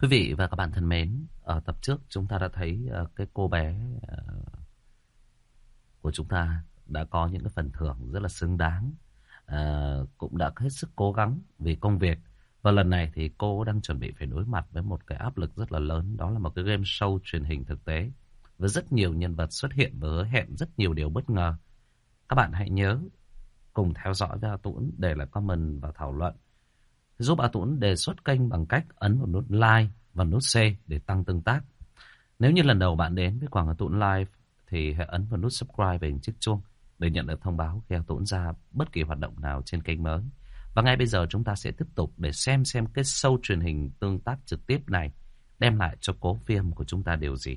Quý vị và các bạn thân mến, ở tập trước chúng ta đã thấy ờ, cái cô bé ờ, của chúng ta đã có những cái phần thưởng rất là xứng đáng. Ờ, cũng đã hết sức cố gắng vì công việc. Và lần này thì cô đang chuẩn bị phải đối mặt với một cái áp lực rất là lớn. Đó là một cái game show truyền hình thực tế. Với rất nhiều nhân vật xuất hiện và hứa hẹn rất nhiều điều bất ngờ. Các bạn hãy nhớ cùng theo dõi với A Tuấn để lại comment và thảo luận. Giúp A Tuấn đề xuất kênh bằng cách ấn vào nút like và nút share để tăng tương tác. Nếu như lần đầu bạn đến với Quảng A Tuấn Live thì hãy ấn vào nút subscribe và hình chiếc chuông để nhận được thông báo khi A Tuấn ra bất kỳ hoạt động nào trên kênh mới. Và ngay bây giờ chúng ta sẽ tiếp tục để xem xem cái show truyền hình tương tác trực tiếp này đem lại cho cố phim của chúng ta điều gì.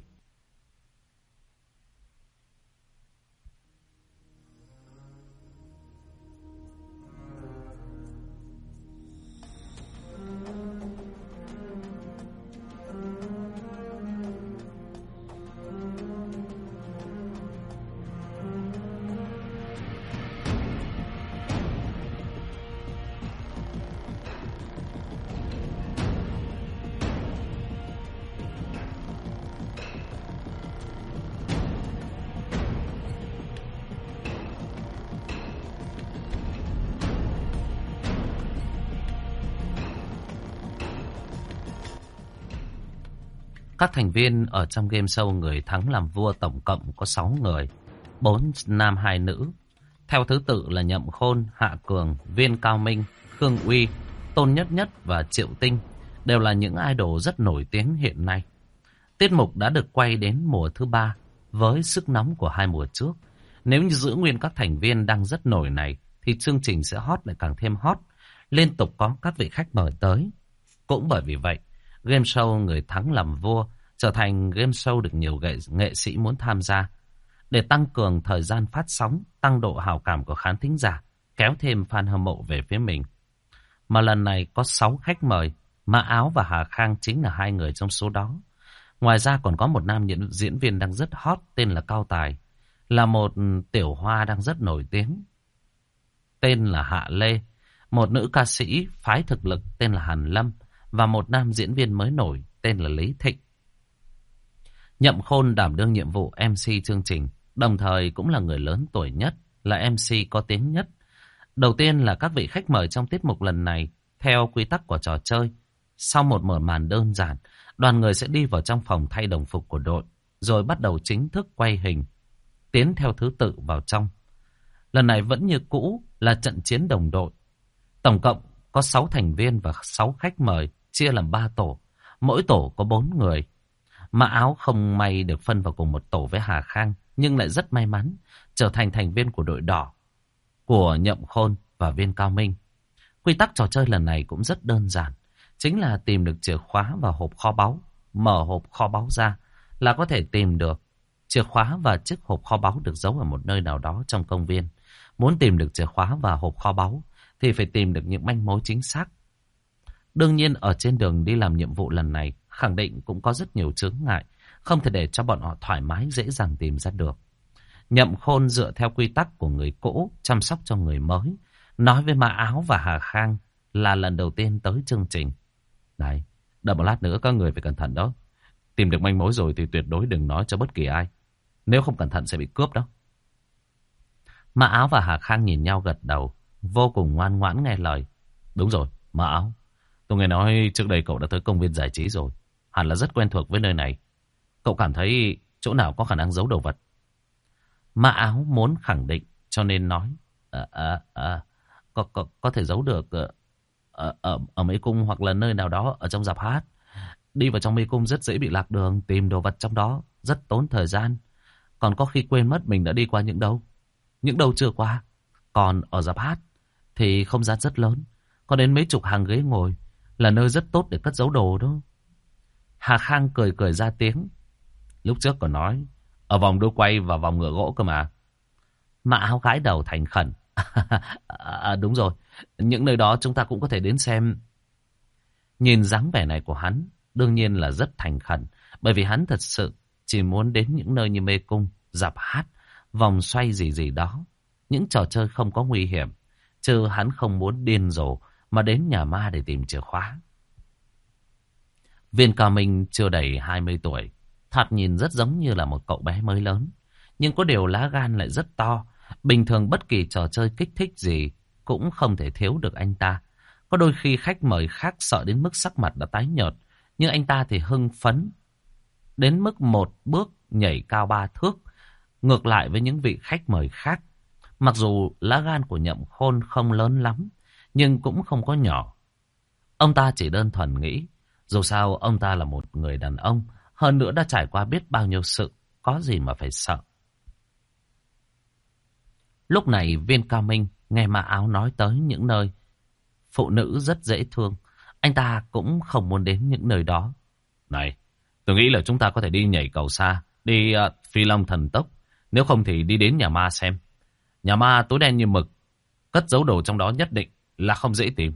Các thành viên ở trong game show người thắng làm vua tổng cộng có 6 người, 4 nam 2 nữ. Theo thứ tự là Nhậm Khôn, Hạ Cường, Viên Cao Minh, Khương Uy, Tôn Nhất Nhất và Triệu Tinh đều là những idol rất nổi tiếng hiện nay. Tiết mục đã được quay đến mùa thứ ba với sức nóng của hai mùa trước. Nếu như giữ nguyên các thành viên đang rất nổi này thì chương trình sẽ hot lại càng thêm hot. Liên tục có các vị khách mời tới. Cũng bởi vì vậy, game show người thắng làm vua trở thành game show được nhiều nghệ, nghệ sĩ muốn tham gia. Để tăng cường thời gian phát sóng, tăng độ hào cảm của khán thính giả, kéo thêm fan hâm mộ về phía mình. Mà lần này có 6 khách mời, Mã Áo và Hà Khang chính là hai người trong số đó. Ngoài ra còn có một nam diễn viên đang rất hot tên là Cao Tài, là một tiểu hoa đang rất nổi tiếng. Tên là Hạ Lê, một nữ ca sĩ phái thực lực tên là Hàn Lâm và một nam diễn viên mới nổi tên là Lý Thịnh. Nhậm Khôn đảm đương nhiệm vụ MC chương trình, đồng thời cũng là người lớn tuổi nhất, là MC có tiếng nhất. Đầu tiên là các vị khách mời trong tiết mục lần này, theo quy tắc của trò chơi. Sau một mở màn đơn giản, đoàn người sẽ đi vào trong phòng thay đồng phục của đội, rồi bắt đầu chính thức quay hình, tiến theo thứ tự vào trong. Lần này vẫn như cũ là trận chiến đồng đội. Tổng cộng có 6 thành viên và 6 khách mời, chia làm ba tổ. Mỗi tổ có bốn người. Mã áo không may được phân vào cùng một tổ với Hà Khang, nhưng lại rất may mắn, trở thành thành viên của đội đỏ, của Nhậm Khôn và Viên Cao Minh. Quy tắc trò chơi lần này cũng rất đơn giản, chính là tìm được chìa khóa và hộp kho báu. Mở hộp kho báu ra là có thể tìm được chìa khóa và chiếc hộp kho báu được giấu ở một nơi nào đó trong công viên. Muốn tìm được chìa khóa và hộp kho báu thì phải tìm được những manh mối chính xác. Đương nhiên ở trên đường đi làm nhiệm vụ lần này, khẳng định cũng có rất nhiều chướng ngại, không thể để cho bọn họ thoải mái dễ dàng tìm ra được. Nhậm khôn dựa theo quy tắc của người cũ, chăm sóc cho người mới, nói với Mã Áo và Hà Khang là lần đầu tiên tới chương trình. Này, đợi một lát nữa các người phải cẩn thận đó. Tìm được manh mối rồi thì tuyệt đối đừng nói cho bất kỳ ai. Nếu không cẩn thận sẽ bị cướp đó. Mã Áo và Hà Khang nhìn nhau gật đầu, vô cùng ngoan ngoãn nghe lời. Đúng rồi, Mã Áo. Tôi nghe nói trước đây cậu đã tới công viên giải trí rồi. Hẳn là rất quen thuộc với nơi này. Cậu cảm thấy chỗ nào có khả năng giấu đồ vật. Mã áo muốn khẳng định cho nên nói. À, à, à, có, có, có thể giấu được ở, ở, ở, ở mê cung hoặc là nơi nào đó ở trong dạp hát. Đi vào trong mê cung rất dễ bị lạc đường, tìm đồ vật trong đó, rất tốn thời gian. Còn có khi quên mất mình đã đi qua những đâu. Những đâu chưa qua. Còn ở dạp hát thì không gian rất lớn. Có đến mấy chục hàng ghế ngồi là nơi rất tốt để cất giấu đồ đó. Hà Khang cười cười ra tiếng. Lúc trước còn nói, ở vòng đôi quay và vòng ngựa gỗ cơ mà. Mạ áo gái đầu thành khẩn. à, đúng rồi, những nơi đó chúng ta cũng có thể đến xem. Nhìn dáng vẻ này của hắn, đương nhiên là rất thành khẩn. Bởi vì hắn thật sự chỉ muốn đến những nơi như mê cung, dạp hát, vòng xoay gì gì đó. Những trò chơi không có nguy hiểm. Chứ hắn không muốn điên rồ mà đến nhà ma để tìm chìa khóa. Viên Cao Minh chưa đầy 20 tuổi, thoạt nhìn rất giống như là một cậu bé mới lớn. Nhưng có điều lá gan lại rất to, bình thường bất kỳ trò chơi kích thích gì cũng không thể thiếu được anh ta. Có đôi khi khách mời khác sợ đến mức sắc mặt đã tái nhợt, nhưng anh ta thì hưng phấn. Đến mức một bước nhảy cao ba thước, ngược lại với những vị khách mời khác. Mặc dù lá gan của nhậm khôn không lớn lắm, nhưng cũng không có nhỏ. Ông ta chỉ đơn thuần nghĩ, dù sao ông ta là một người đàn ông, hơn nữa đã trải qua biết bao nhiêu sự, có gì mà phải sợ. Lúc này viên cao minh nghe mà áo nói tới những nơi phụ nữ rất dễ thương. Anh ta cũng không muốn đến những nơi đó. Này, tôi nghĩ là chúng ta có thể đi nhảy cầu xa, đi uh, phi long thần tốc. Nếu không thì đi đến nhà ma xem. Nhà ma tối đen như mực, cất giấu đồ trong đó nhất định là không dễ tìm.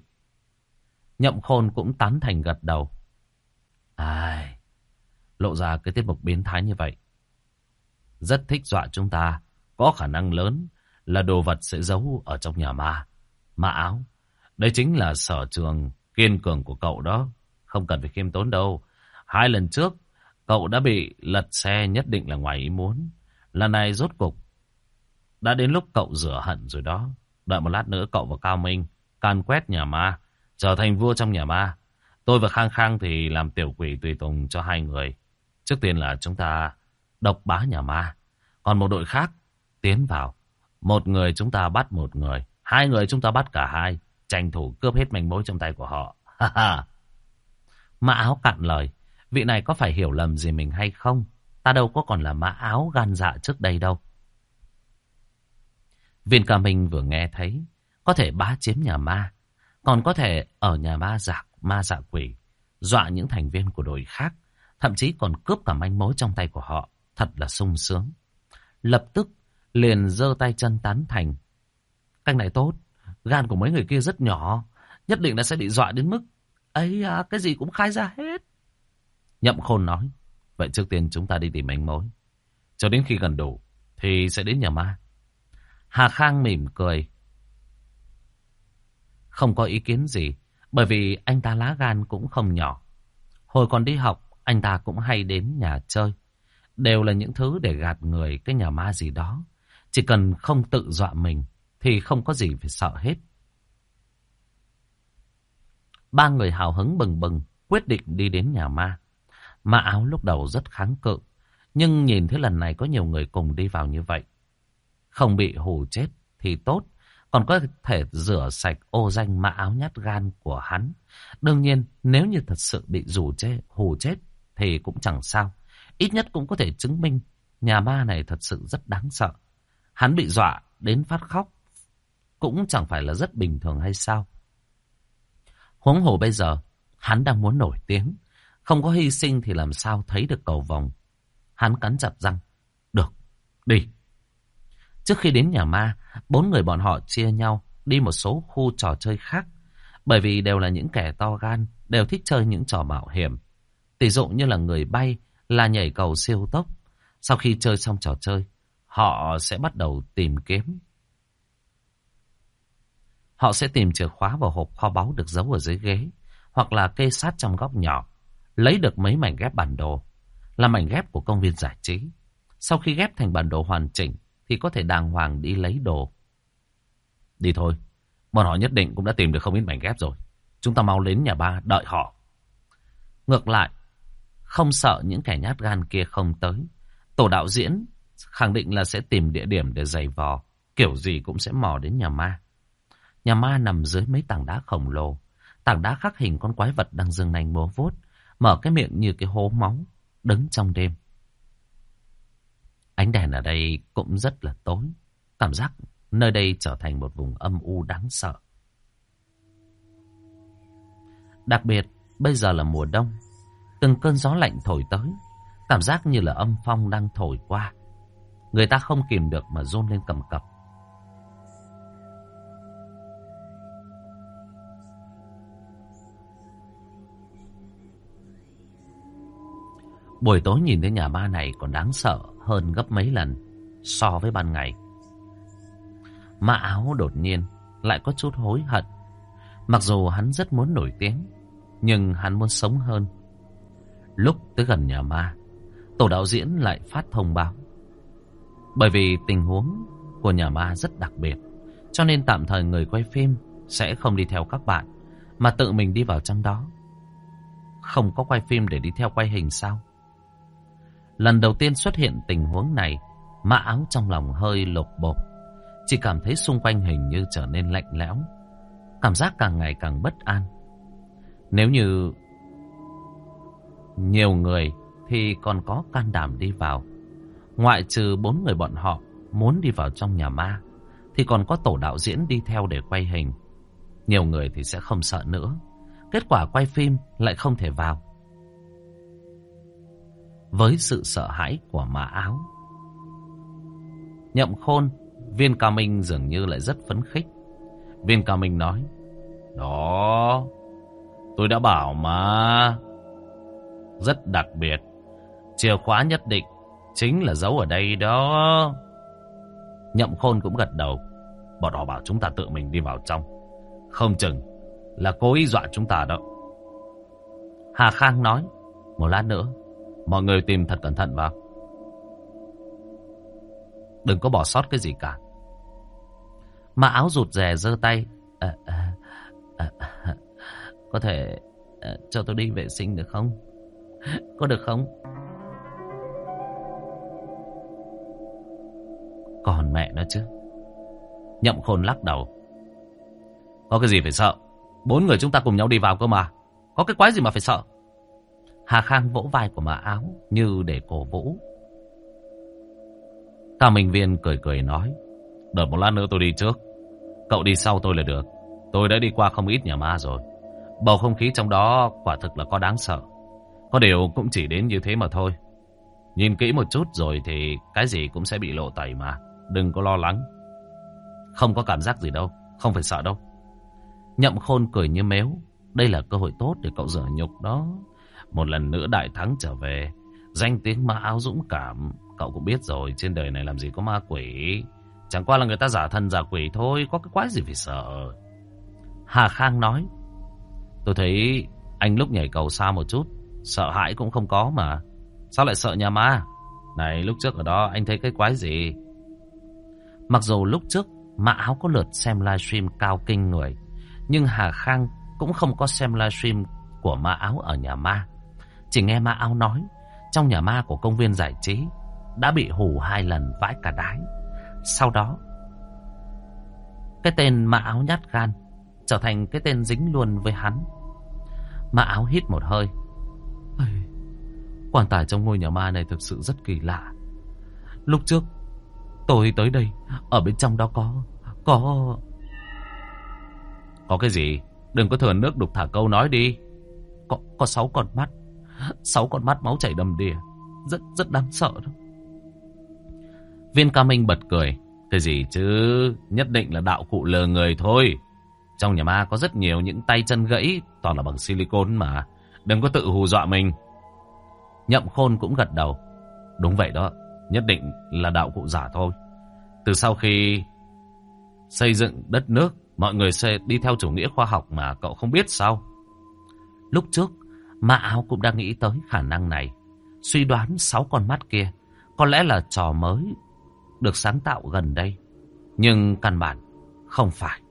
Nhậm khôn cũng tán thành gật đầu. Ai, lộ ra cái tiết mục biến thái như vậy. Rất thích dọa chúng ta, có khả năng lớn là đồ vật sẽ giấu ở trong nhà ma. Ma áo, đây chính là sở trường kiên cường của cậu đó. Không cần phải khiêm tốn đâu. Hai lần trước, cậu đã bị lật xe nhất định là ngoài ý muốn. Lần này rốt cục, đã đến lúc cậu rửa hận rồi đó. Đợi một lát nữa cậu và Cao Minh can quét nhà ma, trở thành vua trong nhà ma. Tôi và Khang Khang thì làm tiểu quỷ tùy tùng cho hai người. Trước tiên là chúng ta độc bá nhà ma. Còn một đội khác tiến vào. Một người chúng ta bắt một người. Hai người chúng ta bắt cả hai. Tranh thủ cướp hết manh mối trong tay của họ. mã áo cạn lời. Vị này có phải hiểu lầm gì mình hay không? Ta đâu có còn là mã áo gan dạ trước đây đâu. Viên ca Minh vừa nghe thấy. Có thể bá chiếm nhà ma. Còn có thể ở nhà ma giả, ma giả quỷ. Dọa những thành viên của đội khác. Thậm chí còn cướp cả manh mối trong tay của họ. Thật là sung sướng. Lập tức liền giơ tay chân tán thành. Cách này tốt. Gan của mấy người kia rất nhỏ. Nhất định là sẽ bị dọa đến mức. ấy à, cái gì cũng khai ra hết. Nhậm khôn nói. Vậy trước tiên chúng ta đi tìm manh mối. Cho đến khi gần đủ. Thì sẽ đến nhà ma. Hà Khang mỉm cười. Không có ý kiến gì. Bởi vì anh ta lá gan cũng không nhỏ. Hồi còn đi học. Anh ta cũng hay đến nhà chơi. Đều là những thứ để gạt người cái nhà ma gì đó. Chỉ cần không tự dọa mình thì không có gì phải sợ hết. Ba người hào hứng bừng bừng quyết định đi đến nhà ma. Ma áo lúc đầu rất kháng cự, nhưng nhìn thấy lần này có nhiều người cùng đi vào như vậy. Không bị hù chết thì tốt, còn có thể rửa sạch ô danh mã áo nhát gan của hắn. Đương nhiên, nếu như thật sự bị rủ chết, hù chết thì cũng chẳng sao. Ít nhất cũng có thể chứng minh nhà ma này thật sự rất đáng sợ. Hắn bị dọa đến phát khóc cũng chẳng phải là rất bình thường hay sao. Huống hồ bây giờ, hắn đang muốn nổi tiếng. Không có hy sinh thì làm sao thấy được cầu vòng. Hắn cắn chặt răng. Được, đi. Trước khi đến nhà ma, bốn người bọn họ chia nhau đi một số khu trò chơi khác. Bởi vì đều là những kẻ to gan, đều thích chơi những trò mạo hiểm. Tỷ dụ như là người bay, là nhảy cầu siêu tốc. Sau khi chơi xong trò chơi, họ sẽ bắt đầu tìm kiếm Họ sẽ tìm chìa khóa vào hộp kho báu được giấu ở dưới ghế, hoặc là kê sát trong góc nhỏ, lấy được mấy mảnh ghép bản đồ, là mảnh ghép của công viên giải trí. Sau khi ghép thành bản đồ hoàn chỉnh, thì có thể đàng hoàng đi lấy đồ. Đi thôi, bọn họ nhất định cũng đã tìm được không ít mảnh ghép rồi. Chúng ta mau đến nhà ba đợi họ. Ngược lại, không sợ những kẻ nhát gan kia không tới. Tổ đạo diễn khẳng định là sẽ tìm địa điểm để giày vò, kiểu gì cũng sẽ mò đến nhà ma. Nhà ma nằm dưới mấy tảng đá khổng lồ. Tảng đá khắc hình con quái vật đang dương nành múa vuốt, mở cái miệng như cái hố máu, đứng trong đêm. Ánh đèn ở đây cũng rất là tối. Cảm giác nơi đây trở thành một vùng âm u đáng sợ. Đặc biệt, bây giờ là mùa đông. Từng cơn gió lạnh thổi tới. Cảm giác như là âm phong đang thổi qua. Người ta không kìm được mà run lên cầm cập. Buổi tối nhìn thấy nhà ma này còn đáng sợ hơn gấp mấy lần so với ban ngày. Ma áo đột nhiên lại có chút hối hận. Mặc dù hắn rất muốn nổi tiếng, nhưng hắn muốn sống hơn. Lúc tới gần nhà ma, tổ đạo diễn lại phát thông báo. Bởi vì tình huống của nhà ma rất đặc biệt, cho nên tạm thời người quay phim sẽ không đi theo các bạn, mà tự mình đi vào trong đó. Không có quay phim để đi theo quay hình sao? Lần đầu tiên xuất hiện tình huống này, mã áo trong lòng hơi lột bột. Chỉ cảm thấy xung quanh hình như trở nên lạnh lẽo. Cảm giác càng ngày càng bất an. Nếu như nhiều người thì còn có can đảm đi vào. Ngoại trừ bốn người bọn họ muốn đi vào trong nhà ma, thì còn có tổ đạo diễn đi theo để quay hình. Nhiều người thì sẽ không sợ nữa. Kết quả quay phim lại không thể vào. Với sự sợ hãi của mã áo. Nhậm khôn, viên cao minh dường như lại rất phấn khích. Viên cao minh nói, Đó, tôi đã bảo mà. Rất đặc biệt. Chìa khóa nhất định chính là giấu ở đây đó. Nhậm khôn cũng gật đầu. Bọn họ bảo chúng ta tự mình đi vào trong. Không chừng là cố ý dọa chúng ta đó. Hà Khang nói. Một lát nữa, mọi người tìm thật cẩn thận vào. Đừng có bỏ sót cái gì cả. Mà áo rụt rè giơ tay. À, à, à, à, có thể à, cho tôi đi vệ sinh được không? Có được không? Còn mẹ nó chứ. Nhậm khôn lắc đầu. Có cái gì phải sợ? Bốn người chúng ta cùng nhau đi vào cơ mà. Có cái quái gì mà phải sợ? Hà Khang vỗ vai của mã áo như để cổ vũ. Cao Minh Viên cười cười nói. Đợi một lát nữa tôi đi trước. Cậu đi sau tôi là được. Tôi đã đi qua không ít nhà ma rồi. Bầu không khí trong đó quả thực là có đáng sợ. Có điều cũng chỉ đến như thế mà thôi. Nhìn kỹ một chút rồi thì cái gì cũng sẽ bị lộ tẩy mà. Đừng có lo lắng. Không có cảm giác gì đâu. Không phải sợ đâu. Nhậm khôn cười như méo. Đây là cơ hội tốt để cậu rửa nhục đó. Một lần nữa đại thắng trở về. Danh tiếng ma áo dũng cảm. Cậu cũng biết rồi. Trên đời này làm gì có ma quỷ. Chẳng qua là người ta giả thân giả quỷ thôi. Có cái quái gì phải sợ. Hà Khang nói. Tôi thấy anh lúc nhảy cầu xa một chút. Sợ hãi cũng không có mà. Sao lại sợ nhà ma? Này, lúc trước ở đó anh thấy cái quái gì? Mặc dù lúc trước Mã Áo có lượt xem livestream cao kinh người. Nhưng Hà Khang cũng không có xem livestream của Ma Áo ở nhà ma. Chỉ nghe Ma Áo nói trong nhà ma của công viên giải trí đã bị hù hai lần vãi cả đái. Sau đó cái tên Ma Áo nhát gan trở thành cái tên dính luôn với hắn. Ma Áo hít một hơi. Quan tài trong ngôi nhà ma này thực sự rất kỳ lạ. Lúc trước tôi tới đây ở bên trong đó có có có cái gì? Đừng có thừa nước đục thả câu nói đi. Có có sáu con mắt, sáu con mắt máu chảy đầm đìa, rất rất đáng sợ đó. Viên Ca Minh bật cười, cái gì chứ? Nhất định là đạo cụ lừa người thôi. Trong nhà ma có rất nhiều những tay chân gãy toàn là bằng silicon mà. Đừng có tự hù dọa mình. Nhậm Khôn cũng gật đầu. Đúng vậy đó, nhất định là đạo cụ giả thôi. Từ sau khi xây dựng đất nước, mọi người sẽ đi theo chủ nghĩa khoa học mà cậu không biết sao. Lúc trước, Ma Áo cũng đang nghĩ tới khả năng này. Suy đoán sáu con mắt kia có lẽ là trò mới được sáng tạo gần đây. Nhưng căn bản không phải.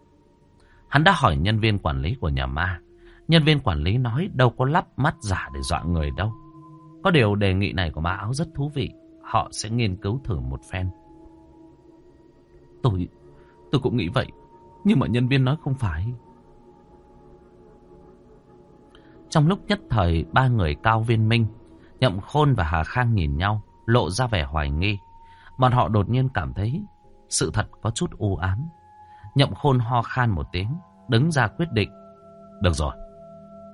Hắn đã hỏi nhân viên quản lý của nhà ma. Nhân viên quản lý nói đâu có lắp mắt giả để dọa người đâu. Có điều đề nghị này của Ma Áo rất thú vị. Họ sẽ nghiên cứu thử một phen. Tôi, tôi cũng nghĩ vậy. Nhưng mà nhân viên nói không phải. Trong lúc nhất thời, ba người cao viên minh, Nhậm Khôn và Hà Khang nhìn nhau, lộ ra vẻ hoài nghi. Bọn họ đột nhiên cảm thấy sự thật có chút u ám. Nhậm Khôn ho khan một tiếng, đứng ra quyết định. Được rồi,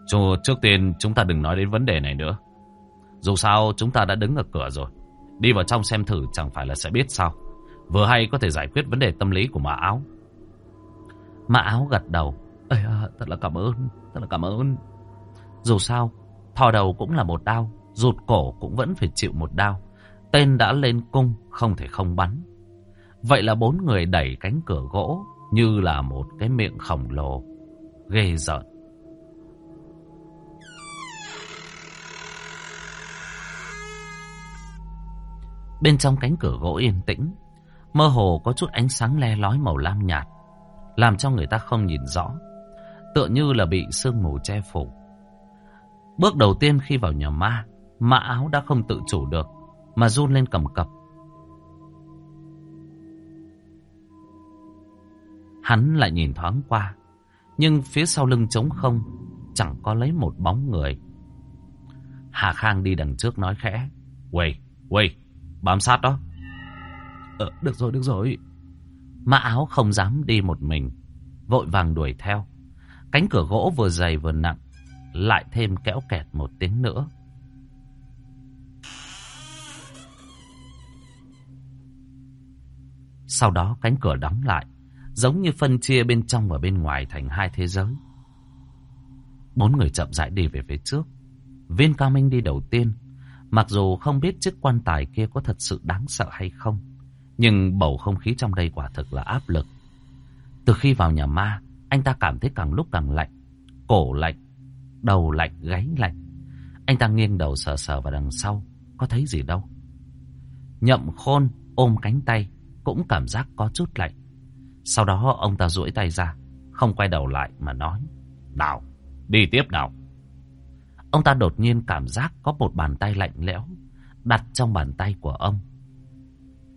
Chú, trước tiên chúng ta đừng nói đến vấn đề này nữa. Dù sao chúng ta đã đứng ở cửa rồi. Đi vào trong xem thử chẳng phải là sẽ biết sao. Vừa hay có thể giải quyết vấn đề tâm lý của mã áo. Mã áo gật đầu. À, thật là cảm ơn, thật là cảm ơn. Dù sao, thò đầu cũng là một đau, rụt cổ cũng vẫn phải chịu một đau. Tên đã lên cung, không thể không bắn. Vậy là bốn người đẩy cánh cửa gỗ như là một cái miệng khổng lồ. Ghê rợn. Bên trong cánh cửa gỗ yên tĩnh, mơ hồ có chút ánh sáng le lói màu lam nhạt, làm cho người ta không nhìn rõ, tựa như là bị sương mù che phủ. Bước đầu tiên khi vào nhà ma, mã áo đã không tự chủ được, mà run lên cầm cập. Hắn lại nhìn thoáng qua, nhưng phía sau lưng trống không, chẳng có lấy một bóng người. Hà Khang đi đằng trước nói khẽ, Quầy, quầy, bám sát đó. Ờ, được rồi, được rồi. Mã áo không dám đi một mình, vội vàng đuổi theo. Cánh cửa gỗ vừa dày vừa nặng, lại thêm kéo kẹt một tiếng nữa. Sau đó cánh cửa đóng lại, giống như phân chia bên trong và bên ngoài thành hai thế giới. Bốn người chậm rãi đi về phía trước. Viên Cao Minh đi đầu tiên, mặc dù không biết chiếc quan tài kia có thật sự đáng sợ hay không, nhưng bầu không khí trong đây quả thực là áp lực. Từ khi vào nhà ma, anh ta cảm thấy càng lúc càng lạnh, cổ lạnh, đầu lạnh, gáy lạnh. Anh ta nghiêng đầu sờ sờ vào đằng sau, có thấy gì đâu. Nhậm khôn ôm cánh tay, cũng cảm giác có chút lạnh. Sau đó ông ta duỗi tay ra, không quay đầu lại mà nói. Nào, đi tiếp nào. Ông ta đột nhiên cảm giác có một bàn tay lạnh lẽo đặt trong bàn tay của ông.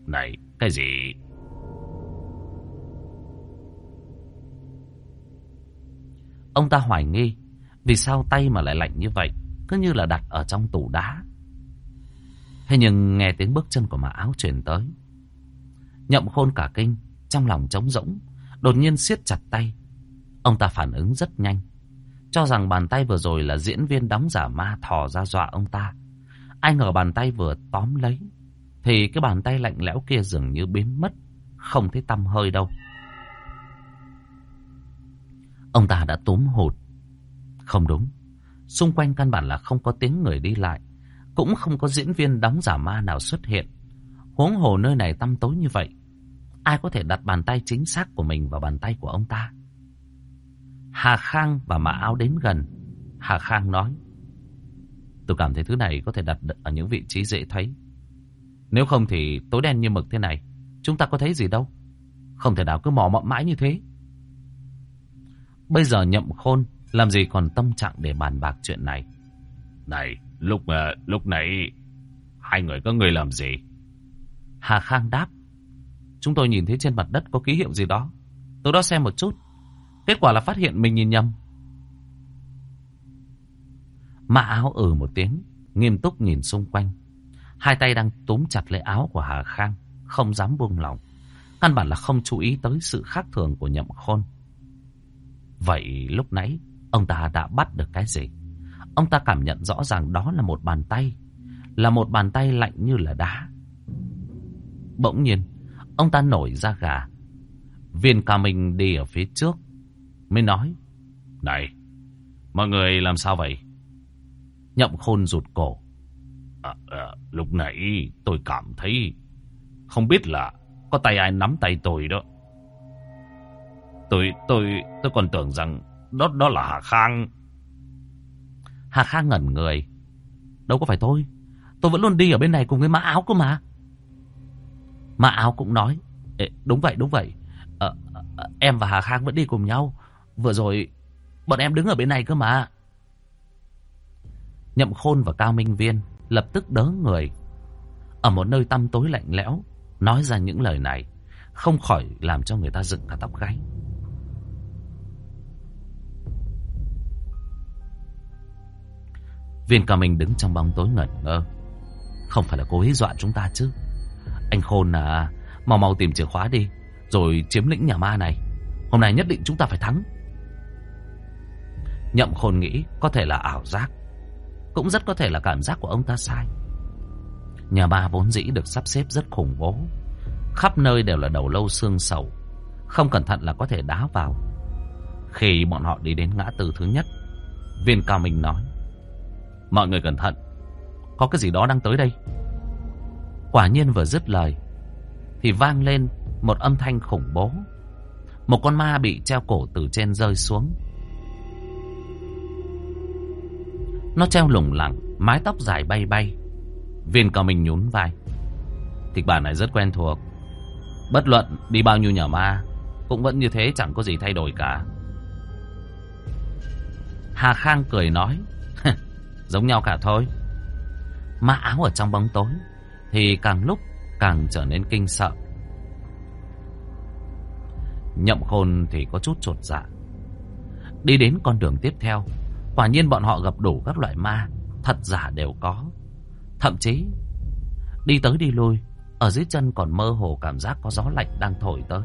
Này, cái gì? Ông ta hoài nghi, vì sao tay mà lại lạnh như vậy, cứ như là đặt ở trong tủ đá. Thế nhưng nghe tiếng bước chân của mã áo truyền tới. Nhậm khôn cả kinh, trong lòng trống rỗng, đột nhiên siết chặt tay. Ông ta phản ứng rất nhanh, cho rằng bàn tay vừa rồi là diễn viên đóng giả ma thò ra dọa ông ta. Ai ngờ bàn tay vừa tóm lấy, thì cái bàn tay lạnh lẽo kia dường như biến mất, không thấy tăm hơi đâu. Ông ta đã túm hụt. Không đúng, xung quanh căn bản là không có tiếng người đi lại, cũng không có diễn viên đóng giả ma nào xuất hiện. Huống hồ nơi này tăm tối như vậy, ai có thể đặt bàn tay chính xác của mình vào bàn tay của ông ta? Hà Khang và Mã Áo đến gần. Hà Khang nói, tôi cảm thấy thứ này có thể đặt ở những vị trí dễ thấy. Nếu không thì tối đen như mực thế này, chúng ta có thấy gì đâu. Không thể nào cứ mò mẫm mãi như thế. Bây giờ nhậm khôn, làm gì còn tâm trạng để bàn bạc chuyện này. Này, lúc uh, lúc nãy hai người có người làm gì? Hà Khang đáp. Chúng tôi nhìn thấy trên mặt đất có ký hiệu gì đó. Tôi đó xem một chút. Kết quả là phát hiện mình nhìn nhầm. Mã áo ừ một tiếng, nghiêm túc nhìn xung quanh. Hai tay đang túm chặt lấy áo của Hà Khang, không dám buông lỏng. Căn bản là không chú ý tới sự khác thường của nhậm khôn. Vậy lúc nãy, ông ta đã bắt được cái gì? Ông ta cảm nhận rõ ràng đó là một bàn tay. Là một bàn tay lạnh như là đá. Bỗng nhiên, ông ta nổi ra gà. Viên ca minh đi ở phía trước. Mới nói. Này, mọi người làm sao vậy? Nhậm khôn rụt cổ. À, à, lúc nãy tôi cảm thấy không biết là có tay ai nắm tay tôi đó. Tôi tôi tôi còn tưởng rằng đó đó là Hà Khang. Hà Khang ngẩn người. Đâu có phải tôi. Tôi vẫn luôn đi ở bên này cùng với mã áo cơ mà. Mã áo cũng nói. đúng vậy, đúng vậy. À, à, em và Hà Khang vẫn đi cùng nhau. Vừa rồi, bọn em đứng ở bên này cơ mà. Nhậm Khôn và Cao Minh Viên lập tức đớ người. Ở một nơi tăm tối lạnh lẽo, nói ra những lời này, không khỏi làm cho người ta dựng cả tóc gáy. Viên Cao Minh đứng trong bóng tối ngẩn ngơ. Không phải là cố ý dọa chúng ta chứ. Anh Khôn à, mau mau tìm chìa khóa đi, rồi chiếm lĩnh nhà ma này. Hôm nay nhất định chúng ta phải thắng. Nhậm Khôn nghĩ có thể là ảo giác. Cũng rất có thể là cảm giác của ông ta sai. Nhà ma vốn dĩ được sắp xếp rất khủng bố. Khắp nơi đều là đầu lâu xương sầu. Không cẩn thận là có thể đá vào. Khi bọn họ đi đến ngã tư thứ nhất, viên cao minh nói. Mọi người cẩn thận, có cái gì đó đang tới đây. Quả nhiên vừa dứt lời, thì vang lên một âm thanh khủng bố. Một con ma bị treo cổ từ trên rơi xuống. Nó treo lủng lẳng, mái tóc dài bay bay. Viên cao minh nhún vai. Kịch bản này rất quen thuộc. Bất luận đi bao nhiêu nhà ma, cũng vẫn như thế chẳng có gì thay đổi cả. Hà Khang cười nói, giống nhau cả thôi. Ma áo ở trong bóng tối, thì càng lúc càng trở nên kinh sợ. Nhậm khôn thì có chút trột dạ. Đi đến con đường tiếp theo, quả nhiên bọn họ gặp đủ các loại ma, thật giả đều có. Thậm chí, đi tới đi lui, ở dưới chân còn mơ hồ cảm giác có gió lạnh đang thổi tới.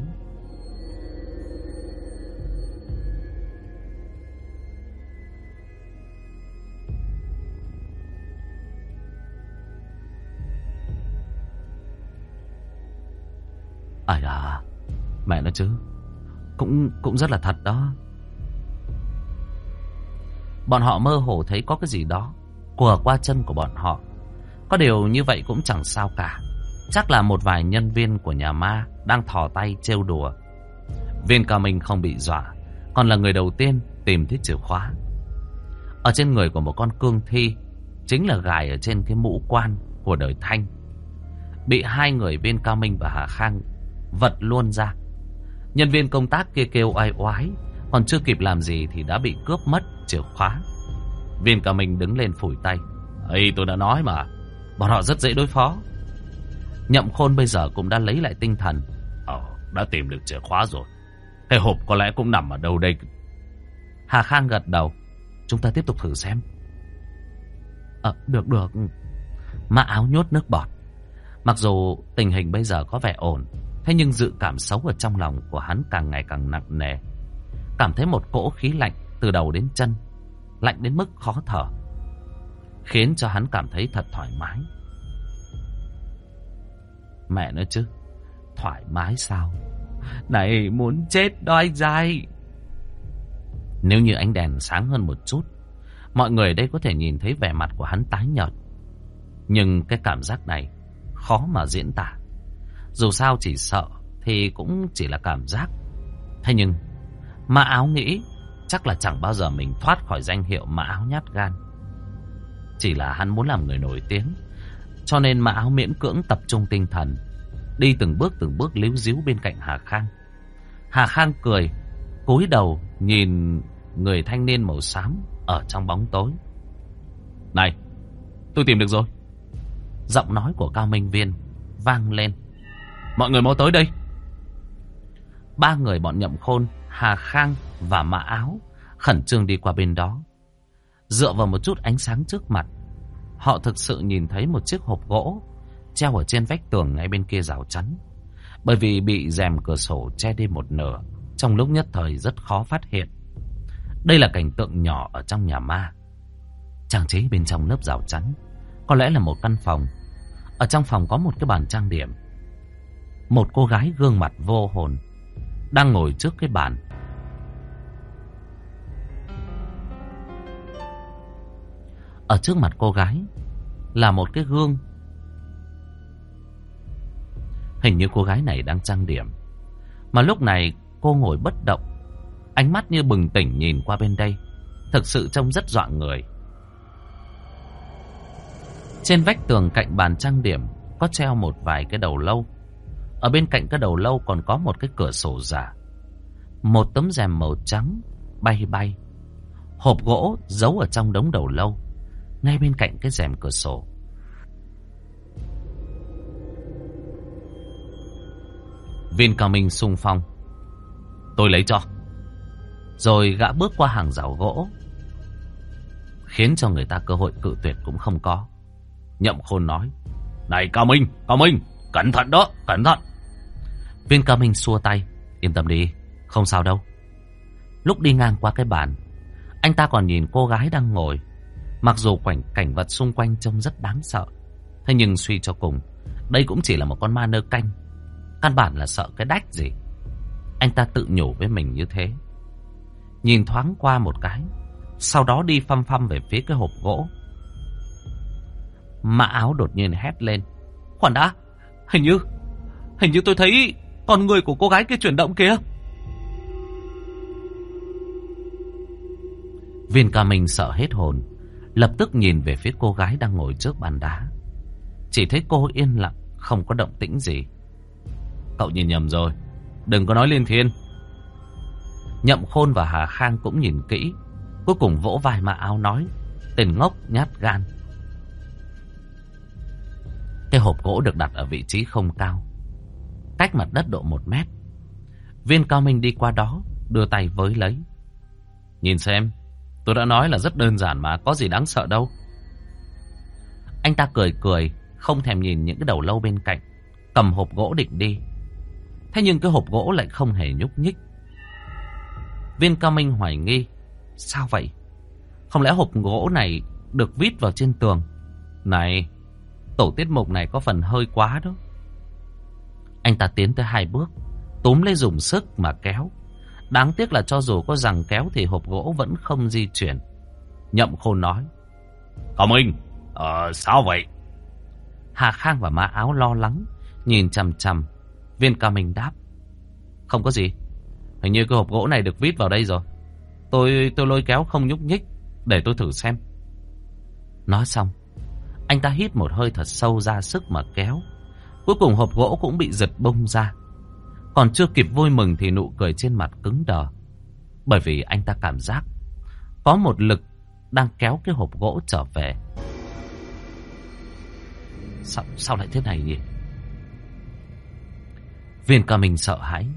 Ai à, mẹ nó chứ, cũng cũng rất là thật đó. Bọn họ mơ hồ thấy có cái gì đó cùa qua chân của bọn họ. Có điều như vậy cũng chẳng sao cả. Chắc là một vài nhân viên của nhà ma đang thò tay trêu đùa. Viên cao minh không bị dọa, còn là người đầu tiên tìm thấy chìa khóa. Ở trên người của một con cương thi, chính là gài ở trên cái mũ quan của đời Thanh. Bị hai người viên cao minh và Hà Khang vật luôn ra. Nhân viên công tác kia kêu oai oái, còn chưa kịp làm gì thì đã bị cướp mất chìa khóa. Viên cả mình đứng lên phủi tay. Ây tôi đã nói mà, bọn họ rất dễ đối phó. Nhậm khôn bây giờ cũng đã lấy lại tinh thần. Ờ, đã tìm được chìa khóa rồi. Cái hộp có lẽ cũng nằm ở đâu đây. Hà Khang gật đầu. Chúng ta tiếp tục thử xem. Ờ, được được. Mã áo nhốt nước bọt. Mặc dù tình hình bây giờ có vẻ ổn, thế nhưng dự cảm xấu ở trong lòng của hắn càng ngày càng nặng nề. Cảm thấy một cỗ khí lạnh từ đầu đến chân, lạnh đến mức khó thở, khiến cho hắn cảm thấy thật thoải mái. Mẹ nói chứ Thoải mái sao Này muốn chết đó anh dai Nếu như ánh đèn sáng hơn một chút Mọi người đây có thể nhìn thấy vẻ mặt của hắn tái nhợt Nhưng cái cảm giác này Khó mà diễn tả dù sao chỉ sợ Thì cũng chỉ là cảm giác Thế nhưng Mã áo nghĩ Chắc là chẳng bao giờ mình thoát khỏi danh hiệu mã áo nhát gan Chỉ là hắn muốn làm người nổi tiếng cho nên Mã Áo miễn cưỡng tập trung tinh thần, đi từng bước từng bước líu díu bên cạnh Hà Khang. Hà Khang cười, cúi đầu nhìn người thanh niên màu xám ở trong bóng tối. Này, tôi tìm được rồi. Giọng nói của Cao Minh Viên vang lên. Mọi người mau tới đây. Ba người bọn nhậm khôn, Hà Khang và Mã Áo khẩn trương đi qua bên đó. Dựa vào một chút ánh sáng trước mặt, Họ thực sự nhìn thấy một chiếc hộp gỗ treo ở trên vách tường ngay bên kia rào chắn. Bởi vì bị rèm cửa sổ che đi một nửa, trong lúc nhất thời rất khó phát hiện. Đây là cảnh tượng nhỏ ở trong nhà ma. Trang trí bên trong lớp rào chắn, có lẽ là một căn phòng. Ở trong phòng có một cái bàn trang điểm. Một cô gái gương mặt vô hồn đang ngồi trước cái bàn Ở trước mặt cô gái là một cái gương. Hình như cô gái này đang trang điểm. Mà lúc này cô ngồi bất động. Ánh mắt như bừng tỉnh nhìn qua bên đây. Thực sự trông rất dọa người. Trên vách tường cạnh bàn trang điểm có treo một vài cái đầu lâu. Ở bên cạnh cái đầu lâu còn có một cái cửa sổ giả. Một tấm rèm màu trắng bay bay. Hộp gỗ giấu ở trong đống đầu lâu ngay bên cạnh cái rèm cửa sổ. Viên Cao Minh sung phong. Tôi lấy cho. Rồi gã bước qua hàng rào gỗ. Khiến cho người ta cơ hội cự tuyệt cũng không có. Nhậm Khôn nói. Này Cao Minh, Cao Minh, cẩn thận đó, cẩn thận. Viên Cao Minh xua tay. Yên tâm đi, không sao đâu. Lúc đi ngang qua cái bàn, anh ta còn nhìn cô gái đang ngồi. Mặc dù cảnh, cảnh vật xung quanh trông rất đáng sợ Thế nhưng suy cho cùng Đây cũng chỉ là một con ma nơ canh. Căn bản là sợ cái đách gì. Anh ta tự nhủ với mình như thế. Nhìn thoáng qua một cái Sau đó đi phăm phăm về phía cái hộp gỗ. Mã áo đột nhiên hét lên. Khoan đã Hình như Hình như tôi thấy con người của cô gái kia chuyển động kìa Viên ca Minh sợ hết hồn Lập tức nhìn về phía cô gái đang ngồi trước bàn đá. Chỉ thấy cô yên lặng, Không có động tĩnh gì. Cậu nhìn nhầm rồi. Đừng có nói liên thiên. Nhậm Khôn và Hà Khang cũng nhìn kỹ. Cuối cùng vỗ vai mà áo nói. Tên ngốc nhát gan. Cái hộp gỗ được đặt ở vị trí không cao. Cách mặt đất độ một mét. Viên cao minh đi qua đó. Đưa tay với lấy. Nhìn xem. Tôi đã nói là rất đơn giản mà. Có gì đáng sợ đâu. Anh ta cười cười. Không thèm nhìn những cái đầu lâu bên cạnh. Cầm hộp gỗ định đi. Thế nhưng cái hộp gỗ lại không hề nhúc nhích. Viên cao minh hoài nghi. Sao vậy? Không lẽ hộp gỗ này được vít vào trên tường? Này, tổ tiết mục này có phần hơi quá đó. Anh ta tiến tới hai bước, túm lấy dùng sức mà kéo. Đáng tiếc là cho dù có rằng kéo thì hộp gỗ vẫn không di chuyển. Nhậm khôn nói. Cao Minh, ờ, sao vậy? Hà Khang và Ma Áo lo lắng, nhìn chằm chằm. Viên Cao Minh đáp. Không có gì. Hình như cái hộp gỗ này được vít vào đây rồi. Tôi tôi lôi kéo không nhúc nhích. Để tôi thử xem. Nói xong. Anh ta hít một hơi thật sâu ra sức mà kéo. Cuối cùng hộp gỗ cũng bị giật bông ra. Còn chưa kịp vui mừng thì nụ cười trên mặt cứng đờ. Bởi vì anh ta cảm giác có một lực đang kéo cái hộp gỗ trở về. Sao, sao lại thế này nhỉ? Viên ca mình sợ hãi.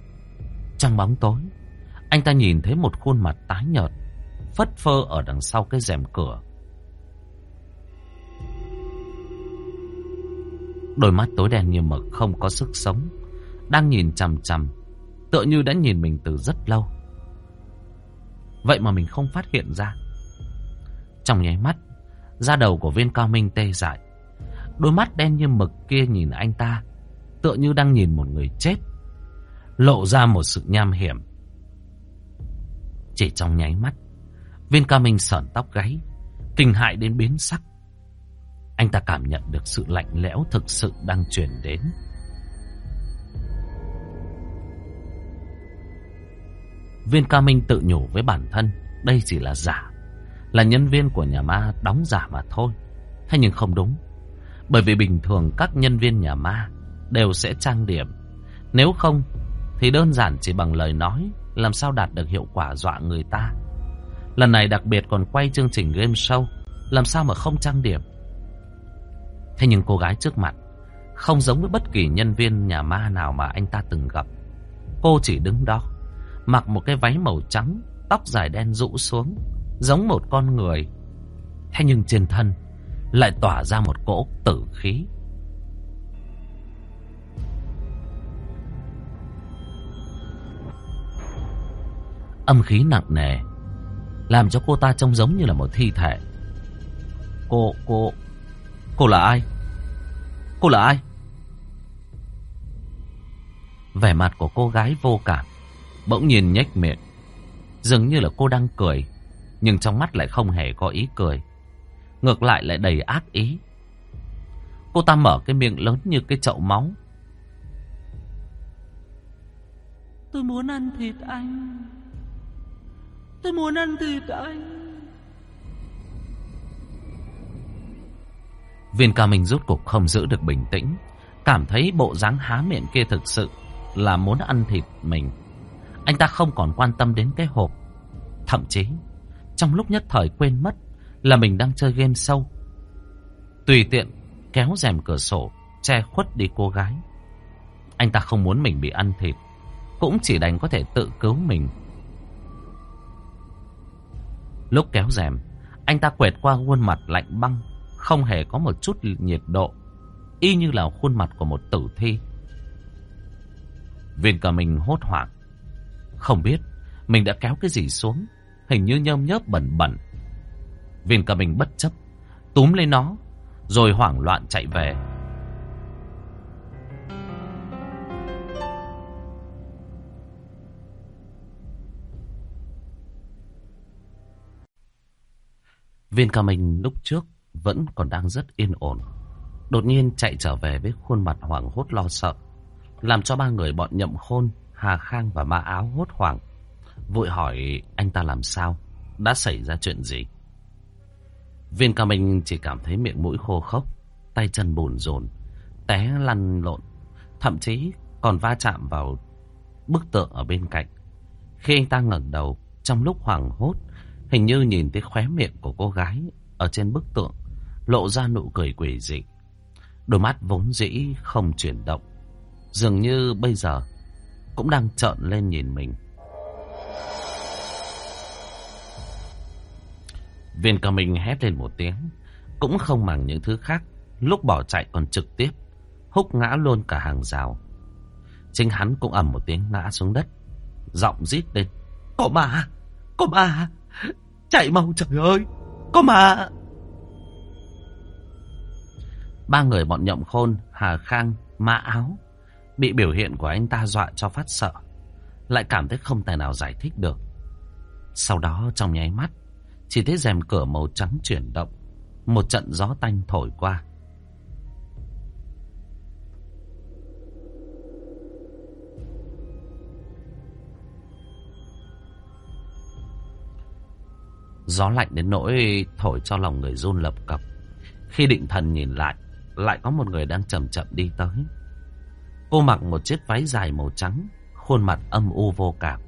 Trong bóng tối, anh ta nhìn thấy một khuôn mặt tái nhợt, phất phơ ở đằng sau cái rèm cửa. Đôi mắt tối đen như mực không có sức sống, đang nhìn chằm chằm, tựa như đã nhìn mình từ rất lâu. Vậy mà mình không phát hiện ra. Trong nháy mắt, da đầu của viên cao minh tê dại. Đôi mắt đen như mực kia nhìn anh ta, tựa như đang nhìn một người chết lộ ra một sự nham hiểm. Chỉ trong nháy mắt, viên cao minh sởn tóc gáy, kinh hại đến biến sắc. Anh ta cảm nhận được sự lạnh lẽo thực sự đang truyền đến. Viên ca minh tự nhủ với bản thân, đây chỉ là giả, là nhân viên của nhà ma đóng giả mà thôi. Thế nhưng không đúng, bởi vì bình thường các nhân viên nhà ma đều sẽ trang điểm. Nếu không thì đơn giản chỉ bằng lời nói làm sao đạt được hiệu quả dọa người ta. Lần này đặc biệt còn quay chương trình game show, làm sao mà không trang điểm. Thế nhưng cô gái trước mặt không giống với bất kỳ nhân viên nhà ma nào mà anh ta từng gặp. Cô chỉ đứng đó, mặc một cái váy màu trắng, tóc dài đen rũ xuống, giống một con người. Thế nhưng trên thân lại tỏa ra một cỗ tử khí. Âm khí nặng nề Làm cho cô ta trông giống như là một thi thể Cô, cô Cô là ai? Cô là ai? Vẻ mặt của cô gái vô cảm, Bỗng nhìn nhếch miệng. Dường như là cô đang cười, Nhưng trong mắt lại không hề có ý cười. Ngược lại lại đầy ác ý. Cô ta mở cái miệng lớn như cái chậu máu. Tôi muốn ăn thịt anh. Tôi muốn ăn thịt anh. Viên ca Minh rút cục không giữ được bình tĩnh. Cảm thấy bộ dáng há miệng kia thực sự là muốn ăn thịt mình. Anh ta không còn quan tâm đến cái hộp. Thậm chí, trong lúc nhất thời quên mất là mình đang chơi game sâu. Tùy tiện kéo rèm cửa sổ, che khuất đi cô gái. Anh ta không muốn mình bị ăn thịt, cũng chỉ đành có thể tự cứu mình Lúc kéo rèm, anh ta quẹt qua khuôn mặt lạnh băng, không hề có một chút nhiệt độ, y như là khuôn mặt của một tử thi. Viên cả mình hốt hoảng, không biết mình đã kéo cái gì xuống, hình như nhơm nhớp bẩn bẩn. Viên cả mình bất chấp, túm lấy nó, rồi hoảng loạn chạy về. Viên ca mình lúc trước vẫn còn đang rất yên ổn. Đột nhiên chạy trở về với khuôn mặt hoảng hốt lo sợ. Làm cho ba người bọn nhậm khôn, Hà Khang và Ma Áo hốt hoảng. Vội hỏi anh ta làm sao? Đã xảy ra chuyện gì? Viên ca Minh chỉ cảm thấy miệng mũi khô khốc, tay chân bồn rồn. té lăn lộn, thậm chí còn va chạm vào bức tượng ở bên cạnh. Khi anh ta ngẩng đầu, trong lúc hoảng hốt, hình như nhìn thấy khóe miệng của cô gái ở trên bức tượng, lộ ra nụ cười quỷ dị. Đôi mắt vốn dĩ không chuyển động, dường như bây giờ cũng đang trợn lên nhìn mình. Viên cao minh hét lên một tiếng, cũng không màng những thứ khác, lúc bỏ chạy còn trực tiếp, húc ngã luôn cả hàng rào. Chính hắn cũng ầm một tiếng ngã xuống đất, giọng rít lên. Có ma, có ma, chạy mau trời ơi, có ma. Ba người bọn nhậm khôn, Hà Khang, mã Áo, bị biểu hiện của anh ta dọa cho phát sợ, lại cảm thấy không tài nào giải thích được. Sau đó trong nháy mắt, chỉ thấy rèm cửa màu trắng chuyển động, một trận gió tanh thổi qua. Gió lạnh đến nỗi thổi cho lòng người run lập cập. Khi định thần nhìn lại, lại có một người đang chậm chậm đi tới. Cô mặc một chiếc váy dài màu trắng, khuôn mặt âm u vô cảm.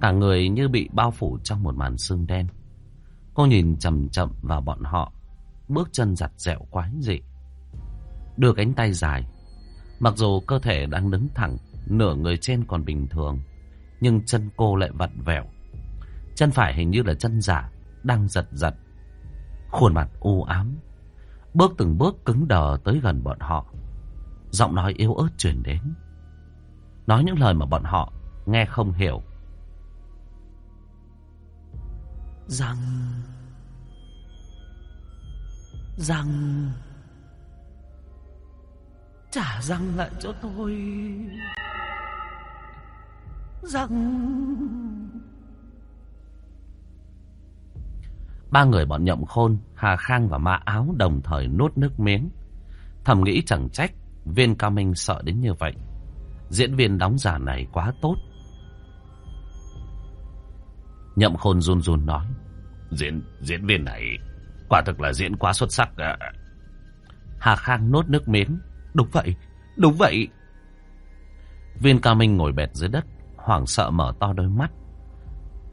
Cả người như bị bao phủ trong một màn sương đen. Cô nhìn chậm chậm vào bọn họ, bước chân giặt dẹo quái dị. Đưa cánh tay dài, mặc dù cơ thể đang đứng thẳng, nửa người trên còn bình thường, nhưng chân cô lại vặn vẹo. Chân phải hình như là chân giả, đang giật giật. Khuôn mặt u ám, bước từng bước cứng đờ tới gần bọn họ. Giọng nói yếu ớt truyền đến. Nói những lời mà bọn họ nghe không hiểu. Rằng... Rằng... Trả răng lại cho tôi... Rằng... Ba người bọn nhậm khôn, Hà Khang và Ma Áo đồng thời nuốt nước miếng. Thầm nghĩ chẳng trách, viên cao minh sợ đến như vậy. Diễn viên đóng giả này quá tốt. Nhậm khôn run run nói. Diễn diễn viên này quả thực là diễn quá xuất sắc. À. Hà Khang nốt nước miếng. Đúng vậy, đúng vậy. Viên cao minh ngồi bệt dưới đất, hoảng sợ mở to đôi mắt.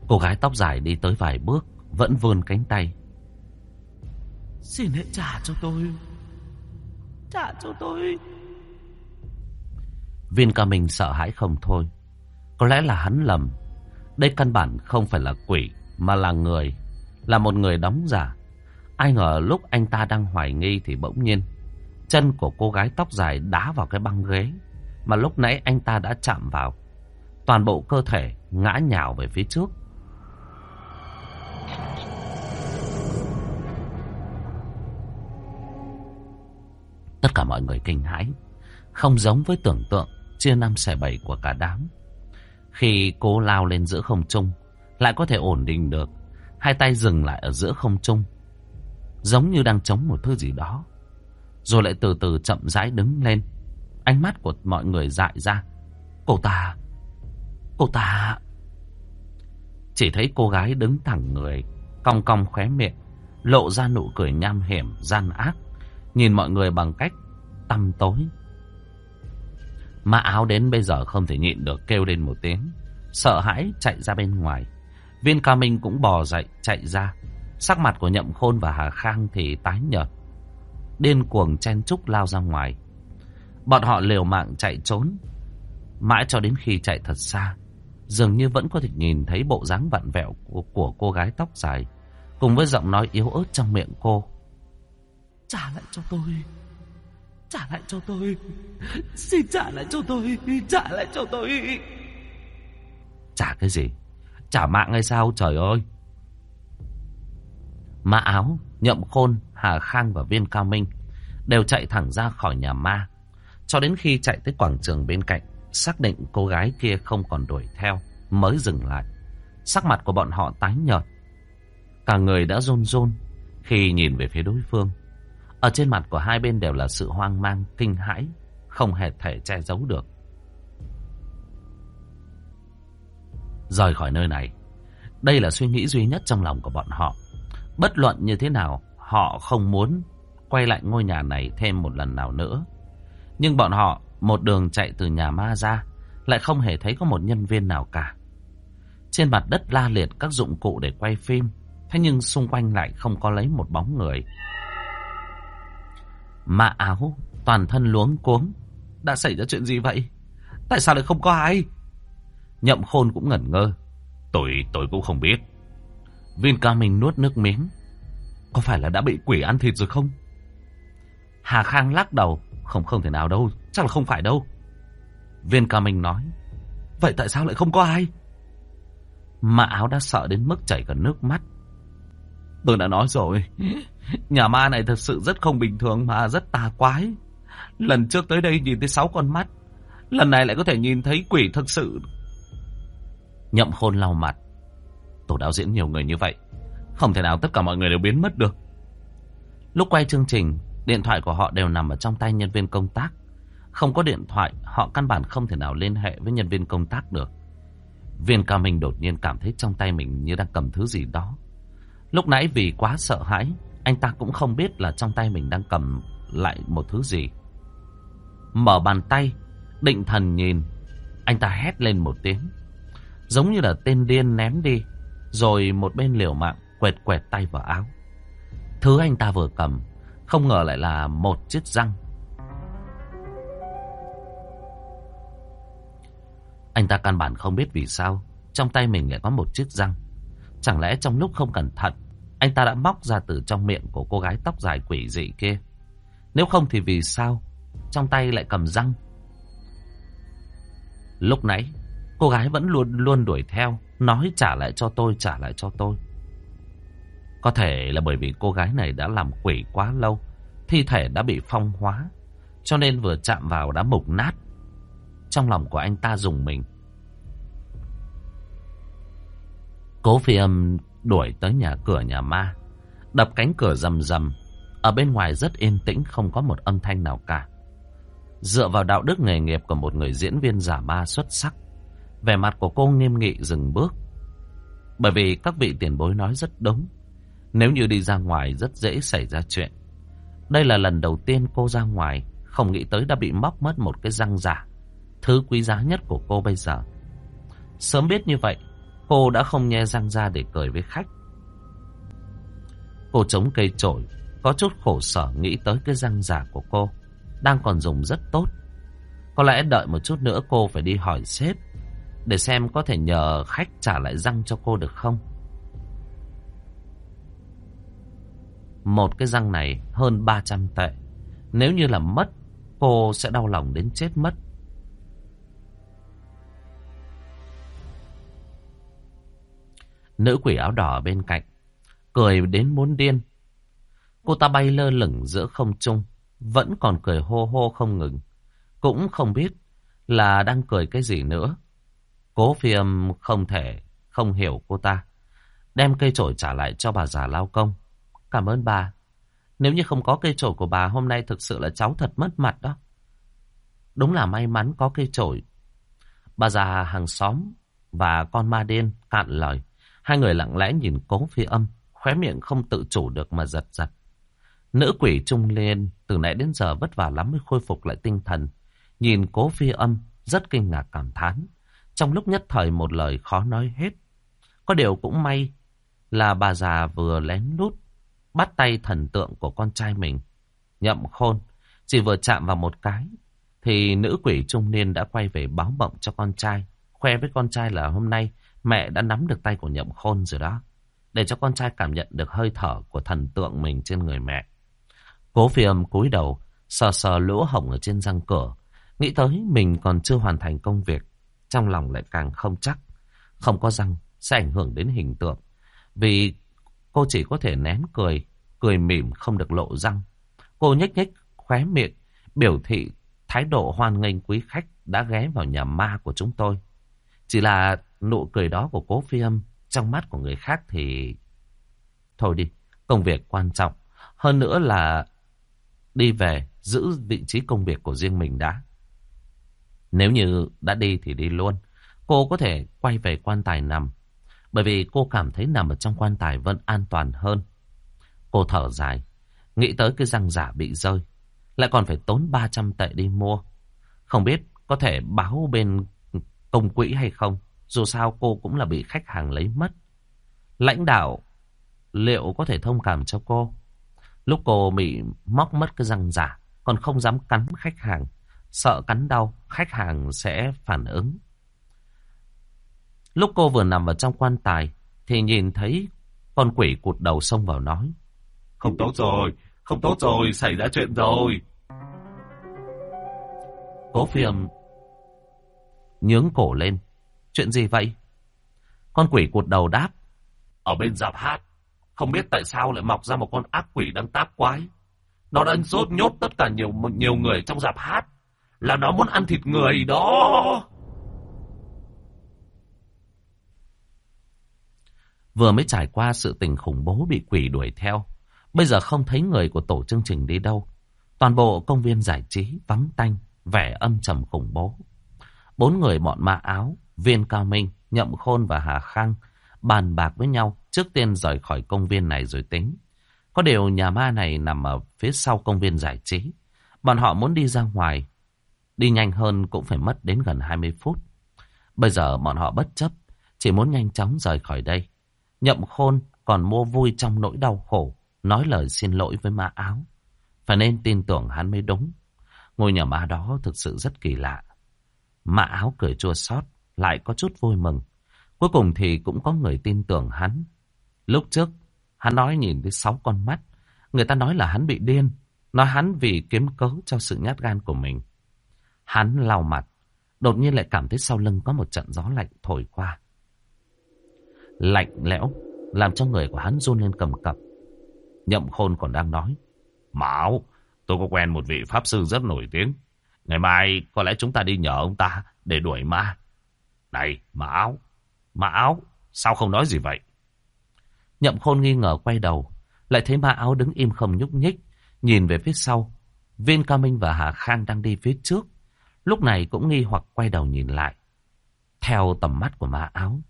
Cô gái tóc dài đi tới vài bước, vẫn vươn cánh tay. Xin hãy trả cho tôi. Trả cho tôi. Viên ca minh sợ hãi không thôi. Có lẽ là hắn lầm. Đây căn bản không phải là quỷ, mà là người. Là một người đóng giả. Ai ngờ lúc anh ta đang hoài nghi thì bỗng nhiên. Chân của cô gái tóc dài đá vào cái băng ghế. Mà lúc nãy anh ta đã chạm vào. Toàn bộ cơ thể ngã nhào về phía trước. Tất cả mọi người kinh hãi, không giống với tưởng tượng chia năm xẻ bảy của cả đám. Khi cô lao lên giữa không trung, lại có thể ổn định được, hai tay dừng lại ở giữa không trung, giống như đang chống một thứ gì đó. Rồi lại từ từ chậm rãi đứng lên, ánh mắt của mọi người dại ra. Cô ta, cô ta... Chỉ thấy cô gái đứng thẳng người, cong cong khóe miệng, lộ ra nụ cười nham hiểm, gian ác, nhìn mọi người bằng cách tăm tối. Mã áo đến bây giờ không thể nhịn được kêu lên một tiếng, sợ hãi chạy ra bên ngoài. Viên ca minh cũng bò dậy chạy ra, sắc mặt của nhậm khôn và Hà Khang thì tái nhợt. Điên cuồng chen trúc lao ra ngoài. Bọn họ liều mạng chạy trốn, mãi cho đến khi chạy thật xa, dường như vẫn có thể nhìn thấy bộ dáng vặn vẹo của, của cô gái tóc dài, cùng với giọng nói yếu ớt trong miệng cô. Trả lại cho tôi. Trả lại cho tôi. Xin trả lại cho tôi. Trả lại cho tôi. Trả cái gì? Trả mạng hay sao trời ơi? Ma áo, nhậm khôn, Hà Khang và Viên Cao Minh đều chạy thẳng ra khỏi nhà ma. Cho đến khi chạy tới quảng trường bên cạnh, xác định cô gái kia không còn đuổi theo, mới dừng lại. Sắc mặt của bọn họ tái nhợt. Cả người đã rôn rôn khi nhìn về phía đối phương. Ở trên mặt của hai bên đều là sự hoang mang, kinh hãi, không hề thể che giấu được. Rời khỏi nơi này, đây là suy nghĩ duy nhất trong lòng của bọn họ. Bất luận như thế nào, họ không muốn quay lại ngôi nhà này thêm một lần nào nữa. Nhưng bọn họ một đường chạy từ nhà ma ra, lại không hề thấy có một nhân viên nào cả. Trên mặt đất la liệt các dụng cụ để quay phim, thế nhưng xung quanh lại không có lấy một bóng người. Ma áo, toàn thân luống cuống. Đã xảy ra chuyện gì vậy? Tại sao lại không có ai? Nhậm khôn cũng ngẩn ngơ. Tôi, tôi cũng không biết. Viên ca mình nuốt nước miếng. Có phải là đã bị quỷ ăn thịt rồi không? Hà Khang lắc đầu. Không không thể nào đâu, chắc là không phải đâu. Viên ca mình nói. Vậy tại sao lại không có ai? Mạ áo đã sợ đến mức chảy cả nước mắt. Tôi đã nói rồi. Nhà ma này thật sự rất không bình thường mà rất tà quái. Lần trước tới đây nhìn thấy sáu con mắt. Lần này lại có thể nhìn thấy quỷ thực sự. Nhậm khôn lau mặt. Tổ đạo diễn nhiều người như vậy. Không thể nào tất cả mọi người đều biến mất được. Lúc quay chương trình, điện thoại của họ đều nằm ở trong tay nhân viên công tác. Không có điện thoại, họ căn bản không thể nào liên hệ với nhân viên công tác được. Viên ca Minh đột nhiên cảm thấy trong tay mình như đang cầm thứ gì đó. Lúc nãy vì quá sợ hãi, anh ta cũng không biết là trong tay mình đang cầm lại một thứ gì. Mở bàn tay, định thần nhìn, anh ta hét lên một tiếng. Giống như là tên điên ném đi, rồi một bên liều mạng quẹt quẹt tay vào áo. Thứ anh ta vừa cầm, không ngờ lại là một chiếc răng. Anh ta căn bản không biết vì sao, trong tay mình lại có một chiếc răng. Chẳng lẽ trong lúc không cẩn thận, anh ta đã móc ra từ trong miệng của cô gái tóc dài quỷ dị kia. Nếu không thì vì sao trong tay lại cầm răng? Lúc nãy, cô gái vẫn luôn luôn đuổi theo, nói trả lại cho tôi, trả lại cho tôi. Có thể là bởi vì cô gái này đã làm quỷ quá lâu, thi thể đã bị phong hóa, cho nên vừa chạm vào đã mục nát. Trong lòng của anh ta dùng mình. Cố phi âm đuổi tới nhà cửa nhà ma. Đập cánh cửa rầm rầm. Ở bên ngoài rất yên tĩnh, không có một âm thanh nào cả. Dựa vào đạo đức nghề nghiệp của một người diễn viên giả ma xuất sắc. Vẻ mặt của cô nghiêm nghị dừng bước. Bởi vì các vị tiền bối nói rất đúng. Nếu như đi ra ngoài rất dễ xảy ra chuyện. Đây là lần đầu tiên cô ra ngoài. Không nghĩ tới đã bị móc mất một cái răng giả. Thứ quý giá nhất của cô bây giờ. Sớm biết như vậy Cô đã không nhe răng ra để cười với khách. Cô chống cây trổi, có chút khổ sở nghĩ tới cái răng giả của cô. Đang còn dùng rất tốt. Có lẽ đợi một chút nữa cô phải đi hỏi sếp. Để xem có thể nhờ khách trả lại răng cho cô được không. Một cái răng này hơn 300 tệ. Nếu như là mất, cô sẽ đau lòng đến chết mất. Nữ quỷ áo đỏ bên cạnh. Cười đến muốn điên. Cô ta bay lơ lửng giữa không trung. Vẫn còn cười hô hô không ngừng. Cũng không biết là đang cười cái gì nữa. Cố phi âm không thể không hiểu cô ta. Đem cây trổi trả lại cho bà già lao công. Cảm ơn bà. Nếu như không có cây trổi của bà, hôm nay thực sự là cháu thật mất mặt đó. Đúng là may mắn có cây trổi. Bà già hàng xóm và con ma đen cạn lời. Hai người lặng lẽ nhìn cố phi âm, khóe miệng không tự chủ được mà giật giật. Nữ quỷ trung liên từ nãy đến giờ vất vả lắm mới khôi phục lại tinh thần. Nhìn cố phi âm, rất kinh ngạc cảm thán. Trong lúc nhất thời một lời khó nói hết. Có điều cũng may là bà già vừa lén lút bắt tay thần tượng của con trai mình. Nhậm khôn, chỉ vừa chạm vào một cái, thì nữ quỷ trung niên đã quay về báo mộng cho con trai. Khoe với con trai là hôm nay Mẹ đã nắm được tay của nhậm khôn rồi đó. Để cho con trai cảm nhận được hơi thở của thần tượng mình trên người mẹ. Cố phi âm cúi đầu, sờ sờ lỗ hổng ở trên răng cửa. Nghĩ tới mình còn chưa hoàn thành công việc. Trong lòng lại càng không chắc. Không có răng sẽ ảnh hưởng đến hình tượng. Vì cô chỉ có thể nén cười, cười mỉm không được lộ răng. Cô nhếch nhếch khóe miệng, biểu thị thái độ hoan nghênh quý khách đã ghé vào nhà ma của chúng tôi. Chỉ là nụ cười đó của cố phi âm trong mắt của người khác thì... Thôi đi, công việc quan trọng. Hơn nữa là đi về giữ vị trí công việc của riêng mình đã. Nếu như đã đi thì đi luôn. Cô có thể quay về quan tài nằm. Bởi vì cô cảm thấy nằm ở trong quan tài vẫn an toàn hơn. Cô thở dài. Nghĩ tới cái răng giả bị rơi. lại còn phải tốn 300 tệ đi mua. Không biết có thể báo bên công quỹ hay không. Dù sao cô cũng là bị khách hàng lấy mất. Lãnh đạo liệu có thể thông cảm cho cô? Lúc cô bị móc mất cái răng giả, còn không dám cắn khách hàng. Sợ cắn đau, khách hàng sẽ phản ứng. Lúc cô vừa nằm vào trong quan tài, thì nhìn thấy con quỷ cụt đầu xông vào nói. Không tốt rồi, không tốt rồi, xảy ra chuyện rồi. Cố phiềm nhướng cổ lên. Chuyện gì vậy? Con quỷ cụt đầu đáp. Ở bên giạp hát, không biết tại sao lại mọc ra một con ác quỷ đang tác quái. Nó đang rốt nhốt tất cả nhiều nhiều người trong giạp hát. Là nó muốn ăn thịt người đó. Vừa mới trải qua sự tình khủng bố bị quỷ đuổi theo. Bây giờ không thấy người của tổ chương trình đi đâu. Toàn bộ công viên giải trí vắng tanh, vẻ âm trầm khủng bố. Bốn người bọn ma áo, Viên Cao Minh, Nhậm Khôn và Hà Khang bàn bạc với nhau trước tiên rời khỏi công viên này rồi tính. Có điều nhà ma này nằm ở phía sau công viên giải trí. Bọn họ muốn đi ra ngoài. Đi nhanh hơn cũng phải mất đến gần 20 phút. Bây giờ bọn họ bất chấp, chỉ muốn nhanh chóng rời khỏi đây. Nhậm Khôn còn mua vui trong nỗi đau khổ, nói lời xin lỗi với ma áo. Phải nên tin tưởng hắn mới đúng. Ngôi nhà ma đó thực sự rất kỳ lạ. Mã áo cười chua xót lại có chút vui mừng. Cuối cùng thì cũng có người tin tưởng hắn. Lúc trước, hắn nói nhìn thấy sáu con mắt. Người ta nói là hắn bị điên. Nói hắn vì kiếm cớ cho sự nhát gan của mình. Hắn lau mặt. Đột nhiên lại cảm thấy sau lưng có một trận gió lạnh thổi qua. Lạnh lẽo, làm cho người của hắn run lên cầm cập. Nhậm khôn còn đang nói. Mão, tôi có quen một vị pháp sư rất nổi tiếng. Ngày mai có lẽ chúng ta đi nhờ ông ta để đuổi ma. Này, mà áo, mà áo, sao không nói gì vậy? Nhậm khôn nghi ngờ quay đầu, lại thấy ma áo đứng im không nhúc nhích, nhìn về phía sau. Viên Cao Minh và Hà Khang đang đi phía trước, lúc này cũng nghi hoặc quay đầu nhìn lại. Theo tầm mắt của ma áo,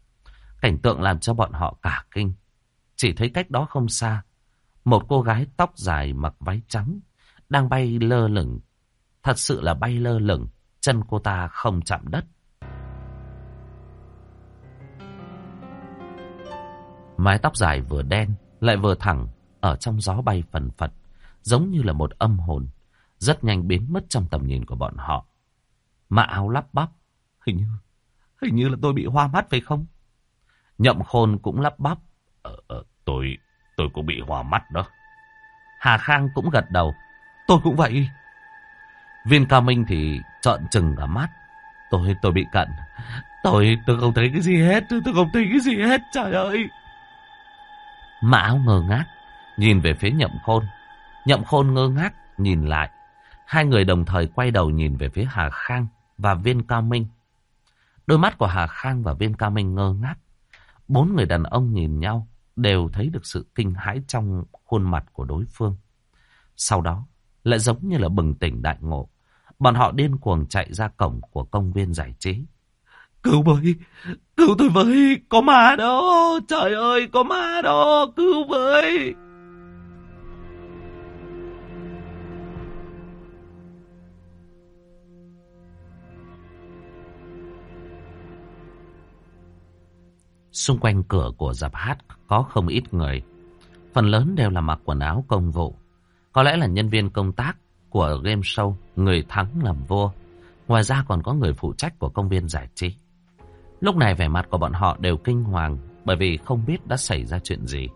cảnh tượng làm cho bọn họ cả kinh. Chỉ thấy cách đó không xa, một cô gái tóc dài mặc váy trắng, đang bay lơ lửng Thật sự là bay lơ lửng, chân cô ta không chạm đất. Mái tóc dài vừa đen, lại vừa thẳng, ở trong gió bay phần phật, giống như là một âm hồn, rất nhanh biến mất trong tầm nhìn của bọn họ. Mã áo lắp bắp, hình như, hình như là tôi bị hoa mắt phải không? Nhậm khôn cũng lắp bắp, ờ, ờ, tôi, tôi cũng bị hoa mắt đó. Hà Khang cũng gật đầu, tôi cũng vậy. Viên Cao Minh thì trợn trừng cả mắt. Tôi, tôi bị cận. Tôi, tôi không thấy cái gì hết. Tôi, tôi không thấy cái gì hết. Trời ơi. Mã áo ngơ ngác. Nhìn về phía nhậm khôn. Nhậm khôn ngơ ngác. Nhìn lại. Hai người đồng thời quay đầu nhìn về phía Hà Khang và Viên Cao Minh. Đôi mắt của Hà Khang và Viên Cao Minh ngơ ngác. Bốn người đàn ông nhìn nhau. Đều thấy được sự kinh hãi trong khuôn mặt của đối phương. Sau đó, lại giống như là bừng tỉnh đại ngộ. Bọn họ điên cuồng chạy ra cổng của công viên giải trí. Cứu với! Cứu tôi với! Có ma đó! Trời ơi! Có ma đó! Cứu với! Xung quanh cửa của dạp hát có không ít người. Phần lớn đều là mặc quần áo công vụ. Có lẽ là nhân viên công tác của game show Người thắng làm vua. Ngoài ra còn có người phụ trách của công viên giải trí. Lúc này vẻ mặt của bọn họ đều kinh hoàng bởi vì không biết đã xảy ra chuyện gì.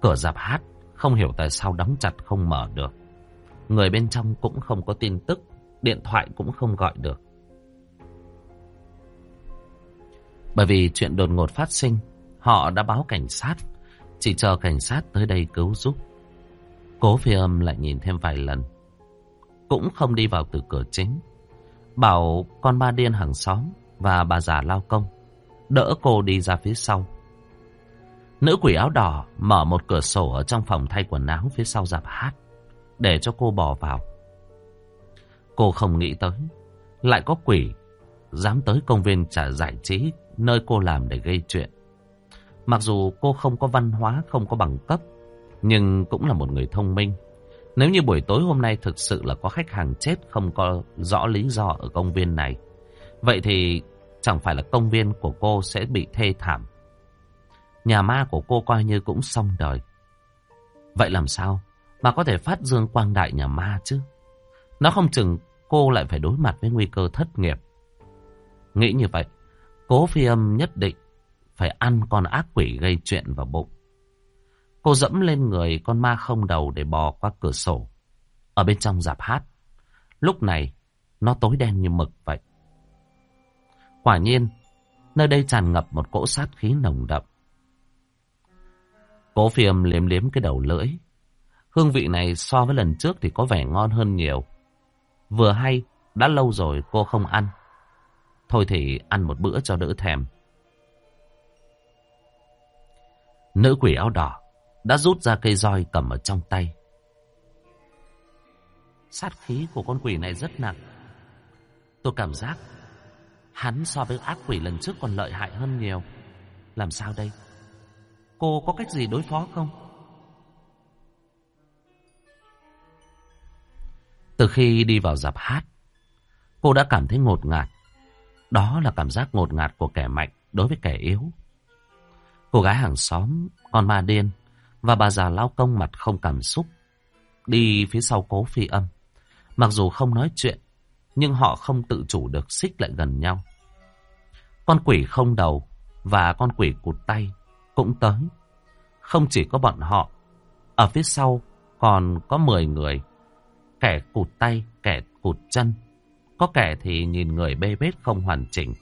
Cửa dạp hát không hiểu tại sao đóng chặt không mở được. Người bên trong cũng không có tin tức, điện thoại cũng không gọi được. Bởi vì chuyện đột ngột phát sinh, họ đã báo cảnh sát, chỉ chờ cảnh sát tới đây cứu giúp. Cố phi âm lại nhìn thêm vài lần. Cũng không đi vào từ cửa chính. Bảo con ba điên hàng xóm và bà già lao công. Đỡ cô đi ra phía sau. Nữ quỷ áo đỏ mở một cửa sổ ở trong phòng thay quần áo phía sau dạp hát. Để cho cô bò vào. Cô không nghĩ tới. Lại có quỷ dám tới công viên trả giải trí nơi cô làm để gây chuyện. Mặc dù cô không có văn hóa, không có bằng cấp, nhưng cũng là một người thông minh. Nếu như buổi tối hôm nay thực sự là có khách hàng chết không có rõ lý do ở công viên này, vậy thì chẳng phải là công viên của cô sẽ bị thê thảm. Nhà ma của cô coi như cũng xong đời. Vậy làm sao mà có thể phát dương quang đại nhà ma chứ? Nó không chừng cô lại phải đối mặt với nguy cơ thất nghiệp. Nghĩ như vậy, cố phi âm nhất định phải ăn con ác quỷ gây chuyện vào bụng. Cô dẫm lên người con ma không đầu để bò qua cửa sổ. Ở bên trong giạp hát. Lúc này, nó tối đen như mực vậy. Quả nhiên, nơi đây tràn ngập một cỗ sát khí nồng đậm. Cố phiêm liếm liếm cái đầu lưỡi. Hương vị này so với lần trước thì có vẻ ngon hơn nhiều. Vừa hay, đã lâu rồi cô không ăn. Thôi thì ăn một bữa cho đỡ thèm. Nữ quỷ áo đỏ đã rút ra cây roi cầm ở trong tay. Sát khí của con quỷ này rất nặng. Tôi cảm giác hắn so với ác quỷ lần trước còn lợi hại hơn nhiều. Làm sao đây? Cô có cách gì đối phó không? Từ khi đi vào dạp hát, cô đã cảm thấy ngột ngạt. Đó là cảm giác ngột ngạt của kẻ mạnh đối với kẻ yếu. Cô gái hàng xóm, con ma điên và bà già lao công mặt không cảm xúc. Đi phía sau cố phi âm. Mặc dù không nói chuyện, nhưng họ không tự chủ được xích lại gần nhau. Con quỷ không đầu và con quỷ cụt tay cũng tới. Không chỉ có bọn họ, ở phía sau còn có 10 người. Kẻ cụt tay, kẻ cụt chân. Có kẻ thì nhìn người bê bết không hoàn chỉnh.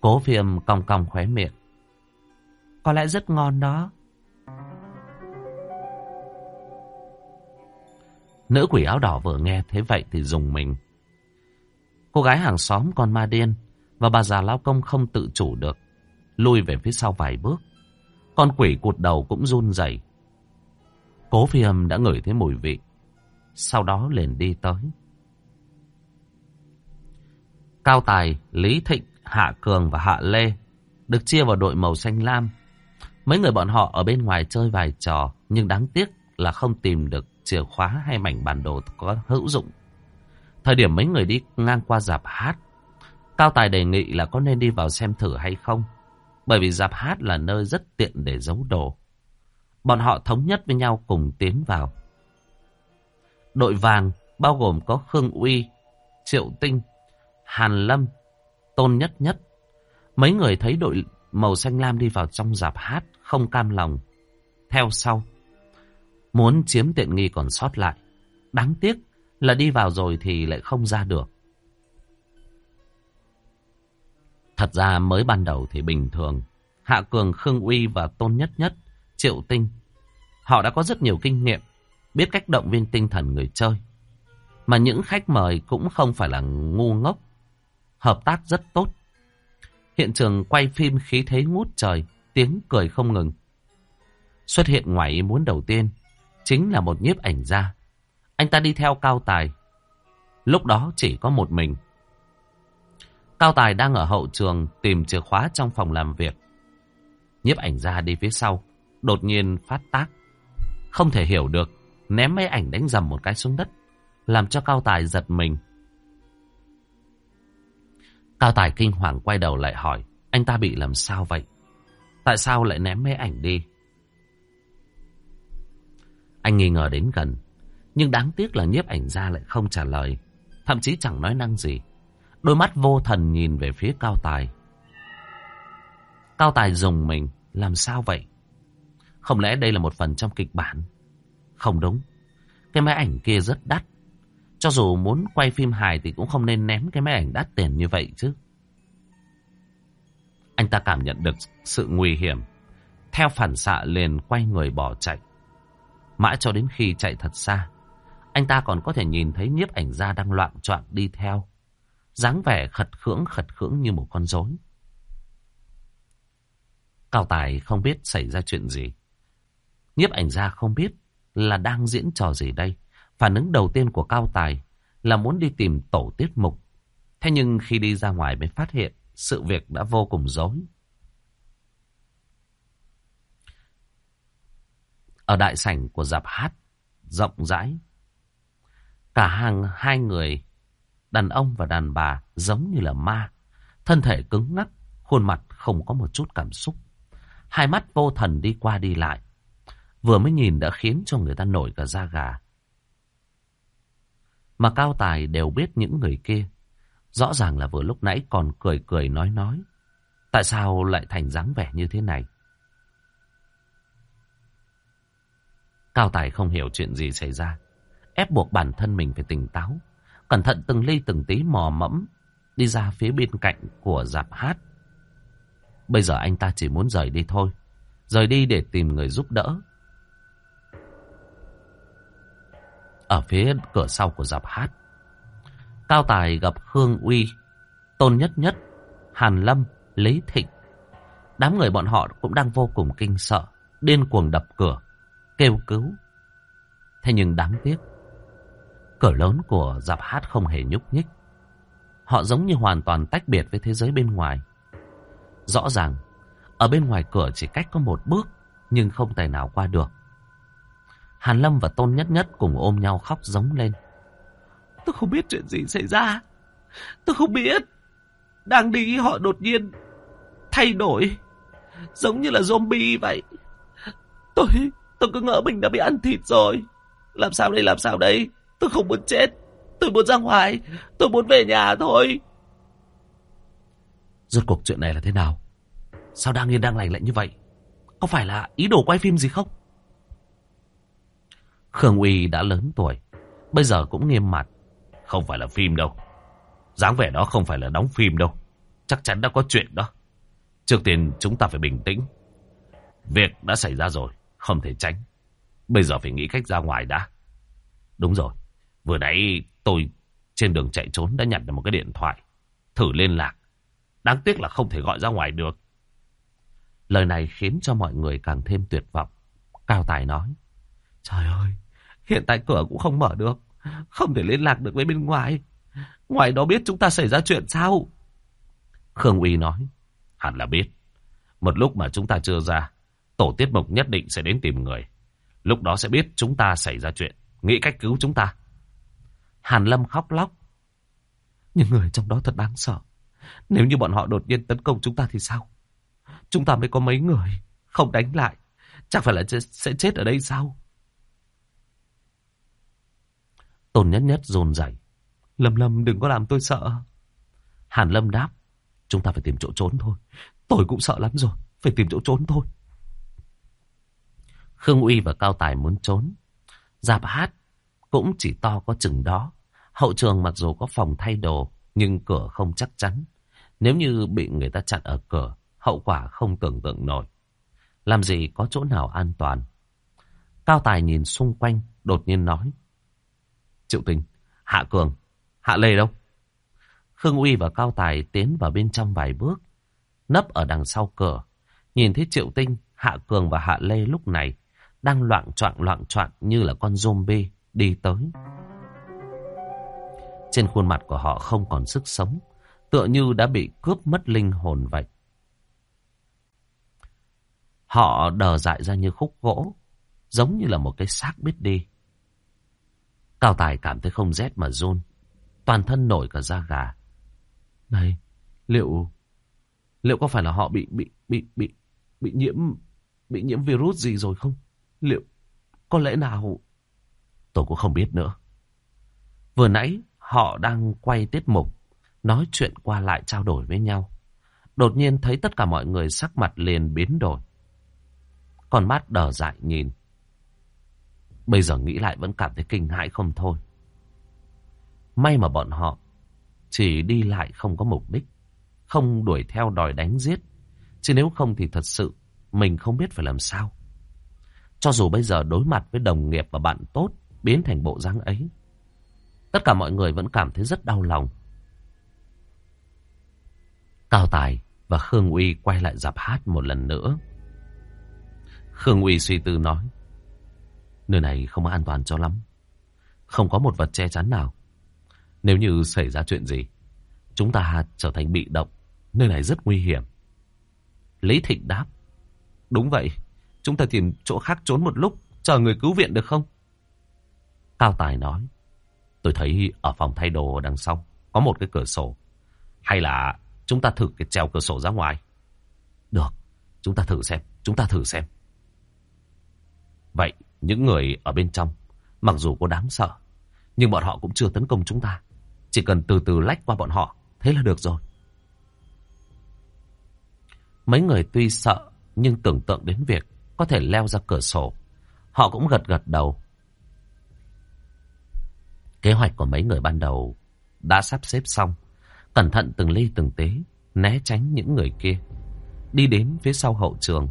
Cố phiêm cong cong khóe miệng. Có lẽ rất ngon đó. Nữ quỷ áo đỏ vừa nghe thế vậy thì dùng mình. Cô gái hàng xóm con ma điên và bà già lao công không tự chủ được. Lui về phía sau vài bước. Con quỷ cụt đầu cũng run rẩy. Cố phi âm đã ngửi thấy mùi vị. Sau đó liền đi tới. Cao Tài, Lý Thịnh, Hạ Cường và Hạ Lê được chia vào đội màu xanh lam. Mấy người bọn họ ở bên ngoài chơi vài trò, nhưng đáng tiếc là không tìm được chìa khóa hay mảnh bản đồ có hữu dụng. Thời điểm mấy người đi ngang qua dạp hát, Cao Tài đề nghị là có nên đi vào xem thử hay không. Bởi vì dạp hát là nơi rất tiện để giấu đồ. Bọn họ thống nhất với nhau cùng tiến vào. Đội vàng bao gồm có Khương Uy, Triệu Tinh, Hàn Lâm, Tôn Nhất Nhất. Mấy người thấy đội màu xanh lam đi vào trong dạp hát không cam lòng. Theo sau, muốn chiếm tiện nghi còn sót lại. Đáng tiếc là đi vào rồi thì lại không ra được. Thật ra mới ban đầu thì bình thường. Hạ Cường, Khương Uy và Tôn Nhất Nhất, Triệu Tinh. Họ đã có rất nhiều kinh nghiệm, biết cách động viên tinh thần người chơi. Mà những khách mời cũng không phải là ngu ngốc. Hợp tác rất tốt. Hiện trường quay phim khí thế ngút trời, tiếng cười không ngừng. Xuất hiện ngoài ý muốn đầu tiên, chính là một nhiếp ảnh gia. Anh ta đi theo Cao Tài. Lúc đó chỉ có một mình. Cao Tài đang ở hậu trường tìm chìa khóa trong phòng làm việc. Nhiếp ảnh gia đi phía sau, đột nhiên phát tác. Không thể hiểu được, ném máy ảnh đánh dầm một cái xuống đất, làm cho Cao Tài giật mình. Cao Tài kinh hoàng quay đầu lại hỏi, anh ta bị làm sao vậy? Tại sao lại ném máy ảnh đi? Anh nghi ngờ đến gần, nhưng đáng tiếc là nhiếp ảnh gia lại không trả lời, thậm chí chẳng nói năng gì. Đôi mắt vô thần nhìn về phía Cao Tài. Cao Tài dùng mình, làm sao vậy? Không lẽ đây là một phần trong kịch bản? Không đúng. Cái máy ảnh kia rất đắt. Cho dù muốn quay phim hài thì cũng không nên ném cái máy ảnh đắt tiền như vậy chứ. Anh ta cảm nhận được sự nguy hiểm. Theo phản xạ liền quay người bỏ chạy. Mãi cho đến khi chạy thật xa. Anh ta còn có thể nhìn thấy nhiếp ảnh gia đang loạn trọn đi theo, dáng vẻ khật khưỡng khật khưỡng như một con rối. Cao Tài không biết xảy ra chuyện gì. Nhiếp ảnh gia không biết là đang diễn trò gì đây. Phản ứng đầu tiên của Cao Tài là muốn đi tìm tổ tiết mục. Thế nhưng khi đi ra ngoài mới phát hiện sự việc đã vô cùng rối. Ở đại sảnh của dạp hát, rộng rãi. Cả hàng hai người, đàn ông và đàn bà giống như là ma. Thân thể cứng ngắc, khuôn mặt không có một chút cảm xúc. Hai mắt vô thần đi qua đi lại. Vừa mới nhìn đã khiến cho người ta nổi cả da gà. Mà Cao Tài đều biết những người kia. Rõ ràng là vừa lúc nãy còn cười cười nói nói. Tại sao lại thành dáng vẻ như thế này? Cao Tài không hiểu chuyện gì xảy ra. Ép buộc bản thân mình phải tỉnh táo. Cẩn thận từng ly từng tí mò mẫm. Đi ra phía bên cạnh của dạp hát. Bây giờ anh ta chỉ muốn rời đi thôi. Rời đi để tìm người giúp đỡ. Ở phía cửa sau của dạp hát. Cao Tài gặp Khương Uy, Tôn Nhất Nhất, Hàn Lâm, Lý Thịnh. Đám người bọn họ cũng đang vô cùng kinh sợ, điên cuồng đập cửa, kêu cứu. Thế nhưng đáng tiếc, cửa lớn của dạp hát không hề nhúc nhích. Họ giống như hoàn toàn tách biệt với thế giới bên ngoài. Rõ ràng, ở bên ngoài cửa chỉ cách có một bước, nhưng không tài nào qua được. Hàn Lâm và Tôn Nhất Nhất cùng ôm nhau khóc giống lên. Tôi không biết chuyện gì xảy ra. Tôi không biết. Đang đi họ đột nhiên thay đổi. Giống như là zombie vậy. Tôi, tôi cứ ngỡ mình đã bị ăn thịt rồi. Làm sao đây, làm sao đây? Tôi không muốn chết. Tôi muốn ra ngoài. Tôi muốn về nhà thôi. Rốt cuộc chuyện này là thế nào? Sao đang yên đang lành lại như vậy? Có phải là ý đồ quay phim gì không? Khương Uy đã lớn tuổi. Bây giờ cũng nghiêm mặt. Không phải là phim đâu. dáng vẻ đó không phải là đóng phim đâu. Chắc chắn đã có chuyện đó. Trước tiên chúng ta phải bình tĩnh. Việc đã xảy ra rồi, không thể tránh. Bây giờ phải nghĩ cách ra ngoài đã. Đúng rồi, vừa nãy tôi trên đường chạy trốn đã nhặt được một cái điện thoại. Thử liên lạc. Đáng tiếc là không thể gọi ra ngoài được. Lời này khiến cho mọi người càng thêm tuyệt vọng. Cao Tài nói. Trời ơi, hiện tại cửa cũng không mở được. Không thể liên lạc được với bên ngoài. Ngoài đó biết chúng ta xảy ra chuyện sao? Khương Uy nói. Hẳn là biết. Một lúc mà chúng ta chưa ra, tổ tiết mục nhất định sẽ đến tìm người. Lúc đó sẽ biết chúng ta xảy ra chuyện. Nghĩ cách cứu chúng ta. Hàn Lâm khóc lóc. Nhưng người trong đó thật đáng sợ. Nếu như bọn họ đột nhiên tấn công chúng ta thì sao? Chúng ta mới có mấy người. Không đánh lại. Chắc phải là sẽ chết ở đây sao? Tôn nhất nhất rồn rảy. Lâm Lâm, đừng có làm tôi sợ. Hàn Lâm đáp. Chúng ta phải tìm chỗ trốn thôi. Tôi cũng sợ lắm rồi. Phải tìm chỗ trốn thôi. Khương Uy và Cao Tài muốn trốn. Giạp hát cũng chỉ to có chừng đó. Hậu trường mặc dù có phòng thay đồ, nhưng cửa không chắc chắn. Nếu như bị người ta chặn ở cửa, hậu quả không tưởng tượng nổi. Làm gì có chỗ nào an toàn. Cao Tài nhìn xung quanh, đột nhiên nói. Triệu tình, Hạ Cường, Hạ Lê đâu? Khương Uy và Cao Tài tiến vào bên trong vài bước, nấp ở đằng sau cửa. Nhìn thấy Triệu Tinh, Hạ Cường và Hạ Lê lúc này đang loạn choạng loạn choạng như là con zombie đi tới. Trên khuôn mặt của họ không còn sức sống, tựa như đã bị cướp mất linh hồn vậy. Họ đờ dại ra như khúc gỗ, giống như là một cái xác biết đi. Cao Tài cảm thấy không rét mà run, toàn thân nổi cả da gà. Này, liệu liệu có phải là họ bị bị bị bị bị nhiễm bị nhiễm virus gì rồi không? Liệu có lẽ nào tôi cũng không biết nữa. Vừa nãy họ đang quay tiết mục, nói chuyện qua lại trao đổi với nhau. Đột nhiên thấy tất cả mọi người sắc mặt liền biến đổi. Con mắt đờ dại nhìn. Bây giờ nghĩ lại vẫn cảm thấy kinh hãi không thôi. May mà bọn họ chỉ đi lại không có mục đích. Không đuổi theo đòi đánh giết. Chứ nếu không thì thật sự mình không biết phải làm sao. Cho dù bây giờ đối mặt với đồng nghiệp và bạn tốt biến thành bộ dáng ấy. Tất cả mọi người vẫn cảm thấy rất đau lòng. Cao Tài và Khương Uy quay lại dạp hát một lần nữa. Khương Uy suy tư nói. Nơi này không an toàn cho lắm. Không có một vật che chắn nào. Nếu như xảy ra chuyện gì, chúng ta trở thành bị động. Nơi này rất nguy hiểm. Lý Thịnh đáp. Đúng vậy, chúng ta tìm chỗ khác trốn một lúc, chờ người cứu viện được không? Cao Tài nói. Tôi thấy ở phòng thay đồ đằng sau có một cái cửa sổ. Hay là chúng ta thử cái treo cửa sổ ra ngoài? Được, chúng ta thử xem, chúng ta thử xem. Vậy, những người ở bên trong, mặc dù có đáng sợ, nhưng bọn họ cũng chưa tấn công chúng ta. Chỉ cần từ từ lách qua bọn họ, thế là được rồi. Mấy người tuy sợ, nhưng tưởng tượng đến việc có thể leo ra cửa sổ. Họ cũng gật gật đầu. Kế hoạch của mấy người ban đầu đã sắp xếp xong. Cẩn thận từng ly từng tế, né tránh những người kia. Đi đến phía sau hậu trường,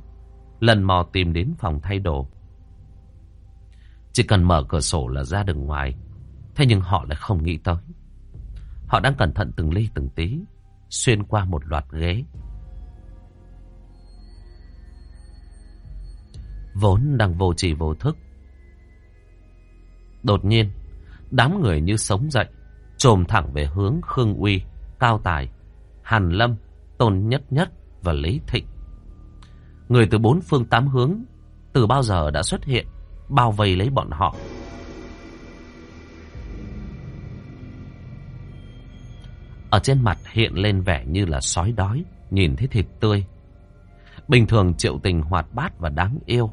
lần mò tìm đến phòng thay đồ. Chỉ cần mở cửa sổ là ra đường ngoài. Thế nhưng họ lại không nghĩ tới. Họ đang cẩn thận từng ly từng tí, xuyên qua một loạt ghế. Vốn đang vô trì vô thức. Đột nhiên, đám người như sống dậy, trồm thẳng về hướng Khương Uy, Cao Tài, Hàn Lâm, Tôn Nhất Nhất và Lý Thịnh. Người từ bốn phương tám hướng từ bao giờ đã xuất hiện, bao vây lấy bọn họ. Ở trên mặt hiện lên vẻ như là sói đói, nhìn thấy thịt tươi. Bình thường triệu tình hoạt bát và đáng yêu.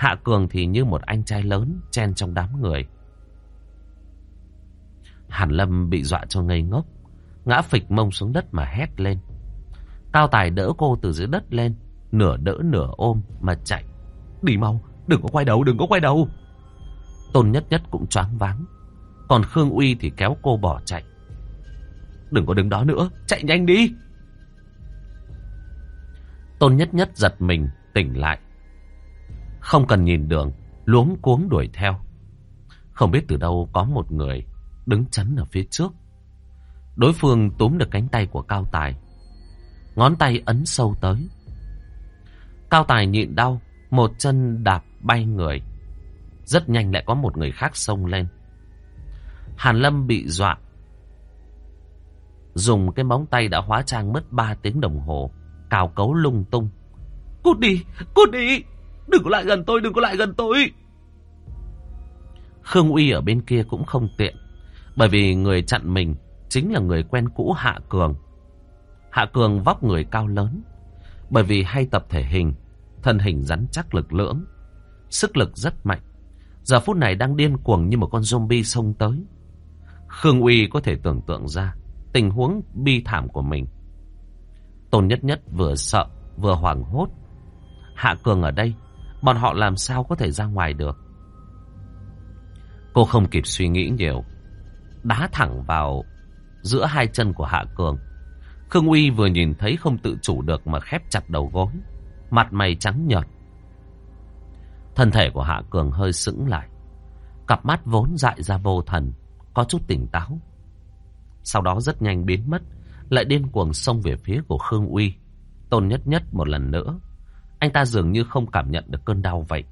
Hạ Cường thì như một anh trai lớn chen trong đám người. Hàn Lâm bị dọa cho ngây ngốc, ngã phịch mông xuống đất mà hét lên. Cao Tài đỡ cô từ dưới đất lên, nửa đỡ nửa ôm mà chạy. Đi mau, đừng có quay đầu, đừng có quay đầu. Tôn Nhất Nhất cũng choáng váng, còn Khương Uy thì kéo cô bỏ chạy. Đừng có đứng đó nữa, chạy nhanh đi. Tôn Nhất Nhất giật mình, tỉnh lại. Không cần nhìn đường, luống cuống đuổi theo. Không biết từ đâu có một người đứng chắn ở phía trước. Đối phương túm được cánh tay của Cao Tài. Ngón tay ấn sâu tới. Cao Tài nhịn đau, một chân đạp bay người. Rất nhanh lại có một người khác xông lên. Hàn Lâm bị dọa. Dùng cái móng tay đã hóa trang mất 3 tiếng đồng hồ. Cào cấu lung tung. Cút đi, cút đi. Đừng có lại gần tôi, đừng có lại gần tôi. Khương Uy ở bên kia cũng không tiện. Bởi vì người chặn mình chính là người quen cũ Hạ Cường. Hạ Cường vóc người cao lớn. Bởi vì hay tập thể hình, thân hình rắn chắc lực lưỡng. Sức lực rất mạnh. Giờ phút này đang điên cuồng như một con zombie xông tới. Khương Uy có thể tưởng tượng ra tình huống bi thảm của mình. Tôn Nhất Nhất vừa sợ, vừa hoảng hốt. Hạ Cường ở đây, bọn họ làm sao có thể ra ngoài được. Cô không kịp suy nghĩ nhiều, đá thẳng vào giữa hai chân của Hạ Cường. Khương Uy vừa nhìn thấy không tự chủ được mà khép chặt đầu gối, mặt mày trắng nhợt. Thân thể của Hạ Cường hơi sững lại, cặp mắt vốn dại ra vô thần, có chút tỉnh táo. Sau đó rất nhanh biến mất, lại điên cuồng xông về phía của Khương Uy. Tôn nhất nhất một lần nữa, anh ta dường như không cảm nhận được cơn đau vậy.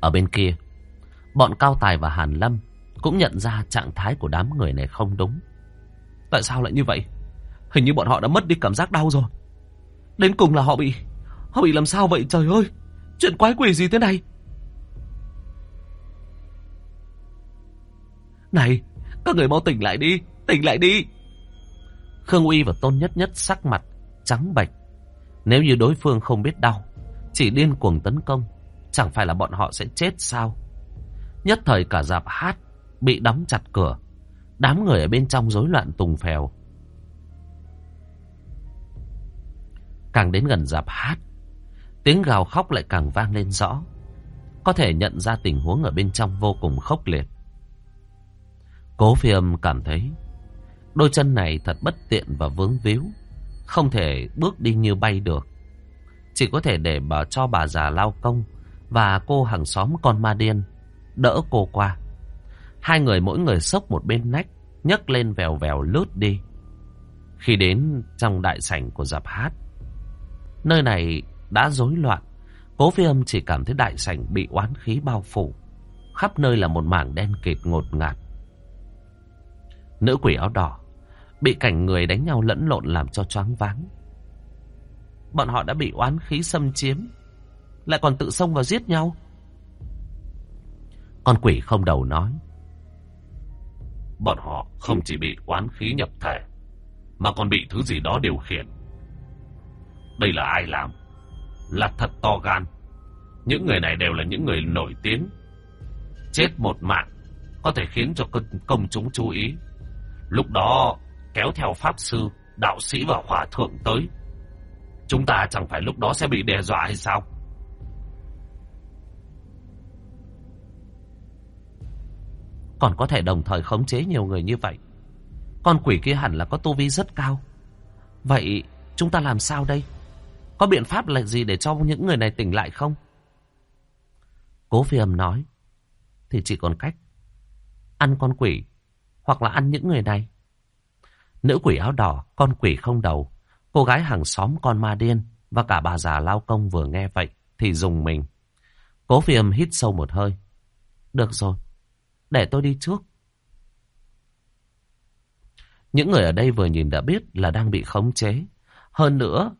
Ở bên kia, bọn Cao Tài và Hàn Lâm cũng nhận ra trạng thái của đám người này không đúng. Tại sao lại như vậy? Hình như bọn họ đã mất đi cảm giác đau rồi. Đến cùng là họ bị... Họ bị làm sao vậy trời ơi? Chuyện quái quỷ gì thế này? Này, các người mau tỉnh lại đi, tỉnh lại đi. Khương Uy và Tôn Nhất Nhất sắc mặt trắng bệch. Nếu như đối phương không biết đau, chỉ điên cuồng tấn công, chẳng phải là bọn họ sẽ chết sao? Nhất thời cả dạp hát bị đóng chặt cửa, đám người ở bên trong rối loạn tùng phèo. Càng đến gần dạp hát, tiếng gào khóc lại càng vang lên rõ. Có thể nhận ra tình huống ở bên trong vô cùng khốc liệt. Cố phi âm cảm thấy đôi chân này thật bất tiện và vướng víu. Không thể bước đi như bay được. Chỉ có thể để bà cho bà già lao công và cô hàng xóm con ma điên đỡ cô qua. Hai người mỗi người sốc một bên nách, nhấc lên vèo vèo lướt đi. Khi đến trong đại sảnh của dạp hát, nơi này đã rối loạn. Cố phi âm chỉ cảm thấy đại sảnh bị oán khí bao phủ. Khắp nơi là một mảng đen kịt ngột ngạt. Nữ quỷ áo đỏ bị cảnh người đánh nhau lẫn lộn làm cho choáng váng. Bọn họ đã bị oán khí xâm chiếm, lại còn tự xông vào giết nhau. Con quỷ không đầu nói. Bọn họ không chỉ bị oán khí nhập thể, mà còn bị thứ gì đó điều khiển. Đây là ai làm? Là thật to gan. Những người này đều là những người nổi tiếng. Chết một mạng có thể khiến cho công chúng chú ý. Lúc đó kéo theo pháp sư, đạo sĩ và hòa thượng tới. Chúng ta chẳng phải lúc đó sẽ bị đe dọa hay sao? Còn có thể đồng thời khống chế nhiều người như vậy. Con quỷ kia hẳn là có tu vi rất cao. Vậy chúng ta làm sao đây? Có biện pháp là gì để cho những người này tỉnh lại không? Cố phi âm nói. Thì chỉ còn cách. Ăn con quỷ. Hoặc là ăn những người này. Nữ quỷ áo đỏ, con quỷ không đầu. Cô gái hàng xóm con ma điên. Và cả bà già lao công vừa nghe vậy. Thì dùng mình. Cố phi âm hít sâu một hơi. Được rồi. Để tôi đi trước. Những người ở đây vừa nhìn đã biết là đang bị khống chế. Hơn nữa,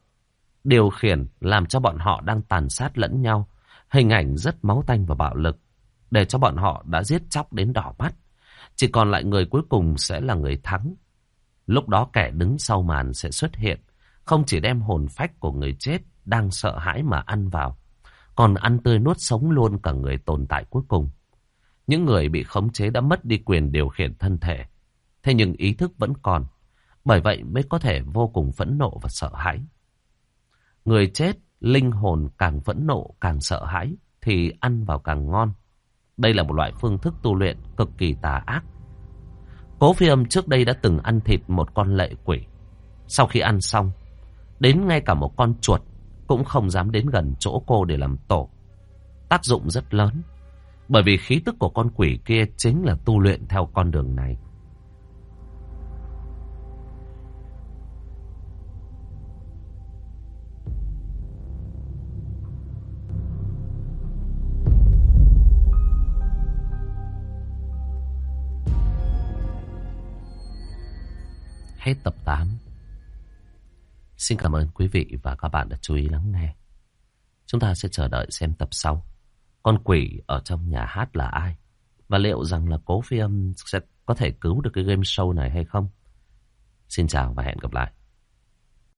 điều khiển làm cho bọn họ đang tàn sát lẫn nhau. Hình ảnh rất máu tanh và bạo lực. Để cho bọn họ đã giết chóc đến đỏ mắt. Chỉ còn lại người cuối cùng sẽ là người thắng. Lúc đó kẻ đứng sau màn sẽ xuất hiện. Không chỉ đem hồn phách của người chết đang sợ hãi mà ăn vào. Còn ăn tươi nuốt sống luôn cả người tồn tại cuối cùng. Những người bị khống chế đã mất đi quyền điều khiển thân thể. Thế nhưng ý thức vẫn còn. Bởi vậy mới có thể vô cùng phẫn nộ và sợ hãi. Người chết, linh hồn càng phẫn nộ, càng sợ hãi, thì ăn vào càng ngon. Đây là một loại phương thức tu luyện cực kỳ tà ác. Cố phi âm trước đây đã từng ăn thịt một con lệ quỷ. Sau khi ăn xong, đến ngay cả một con chuột cũng không dám đến gần chỗ cô để làm tổ. Tác dụng rất lớn, bởi vì khí tức của con quỷ kia chính là tu luyện theo con đường này. Hết tập 8. Xin cảm ơn quý vị và các bạn đã chú ý lắng nghe. Chúng ta sẽ chờ đợi xem tập sau. Con quỷ ở trong nhà hát là ai? Và liệu rằng là cố phi âm sẽ có thể cứu được cái game show này hay không? Xin chào và hẹn gặp lại.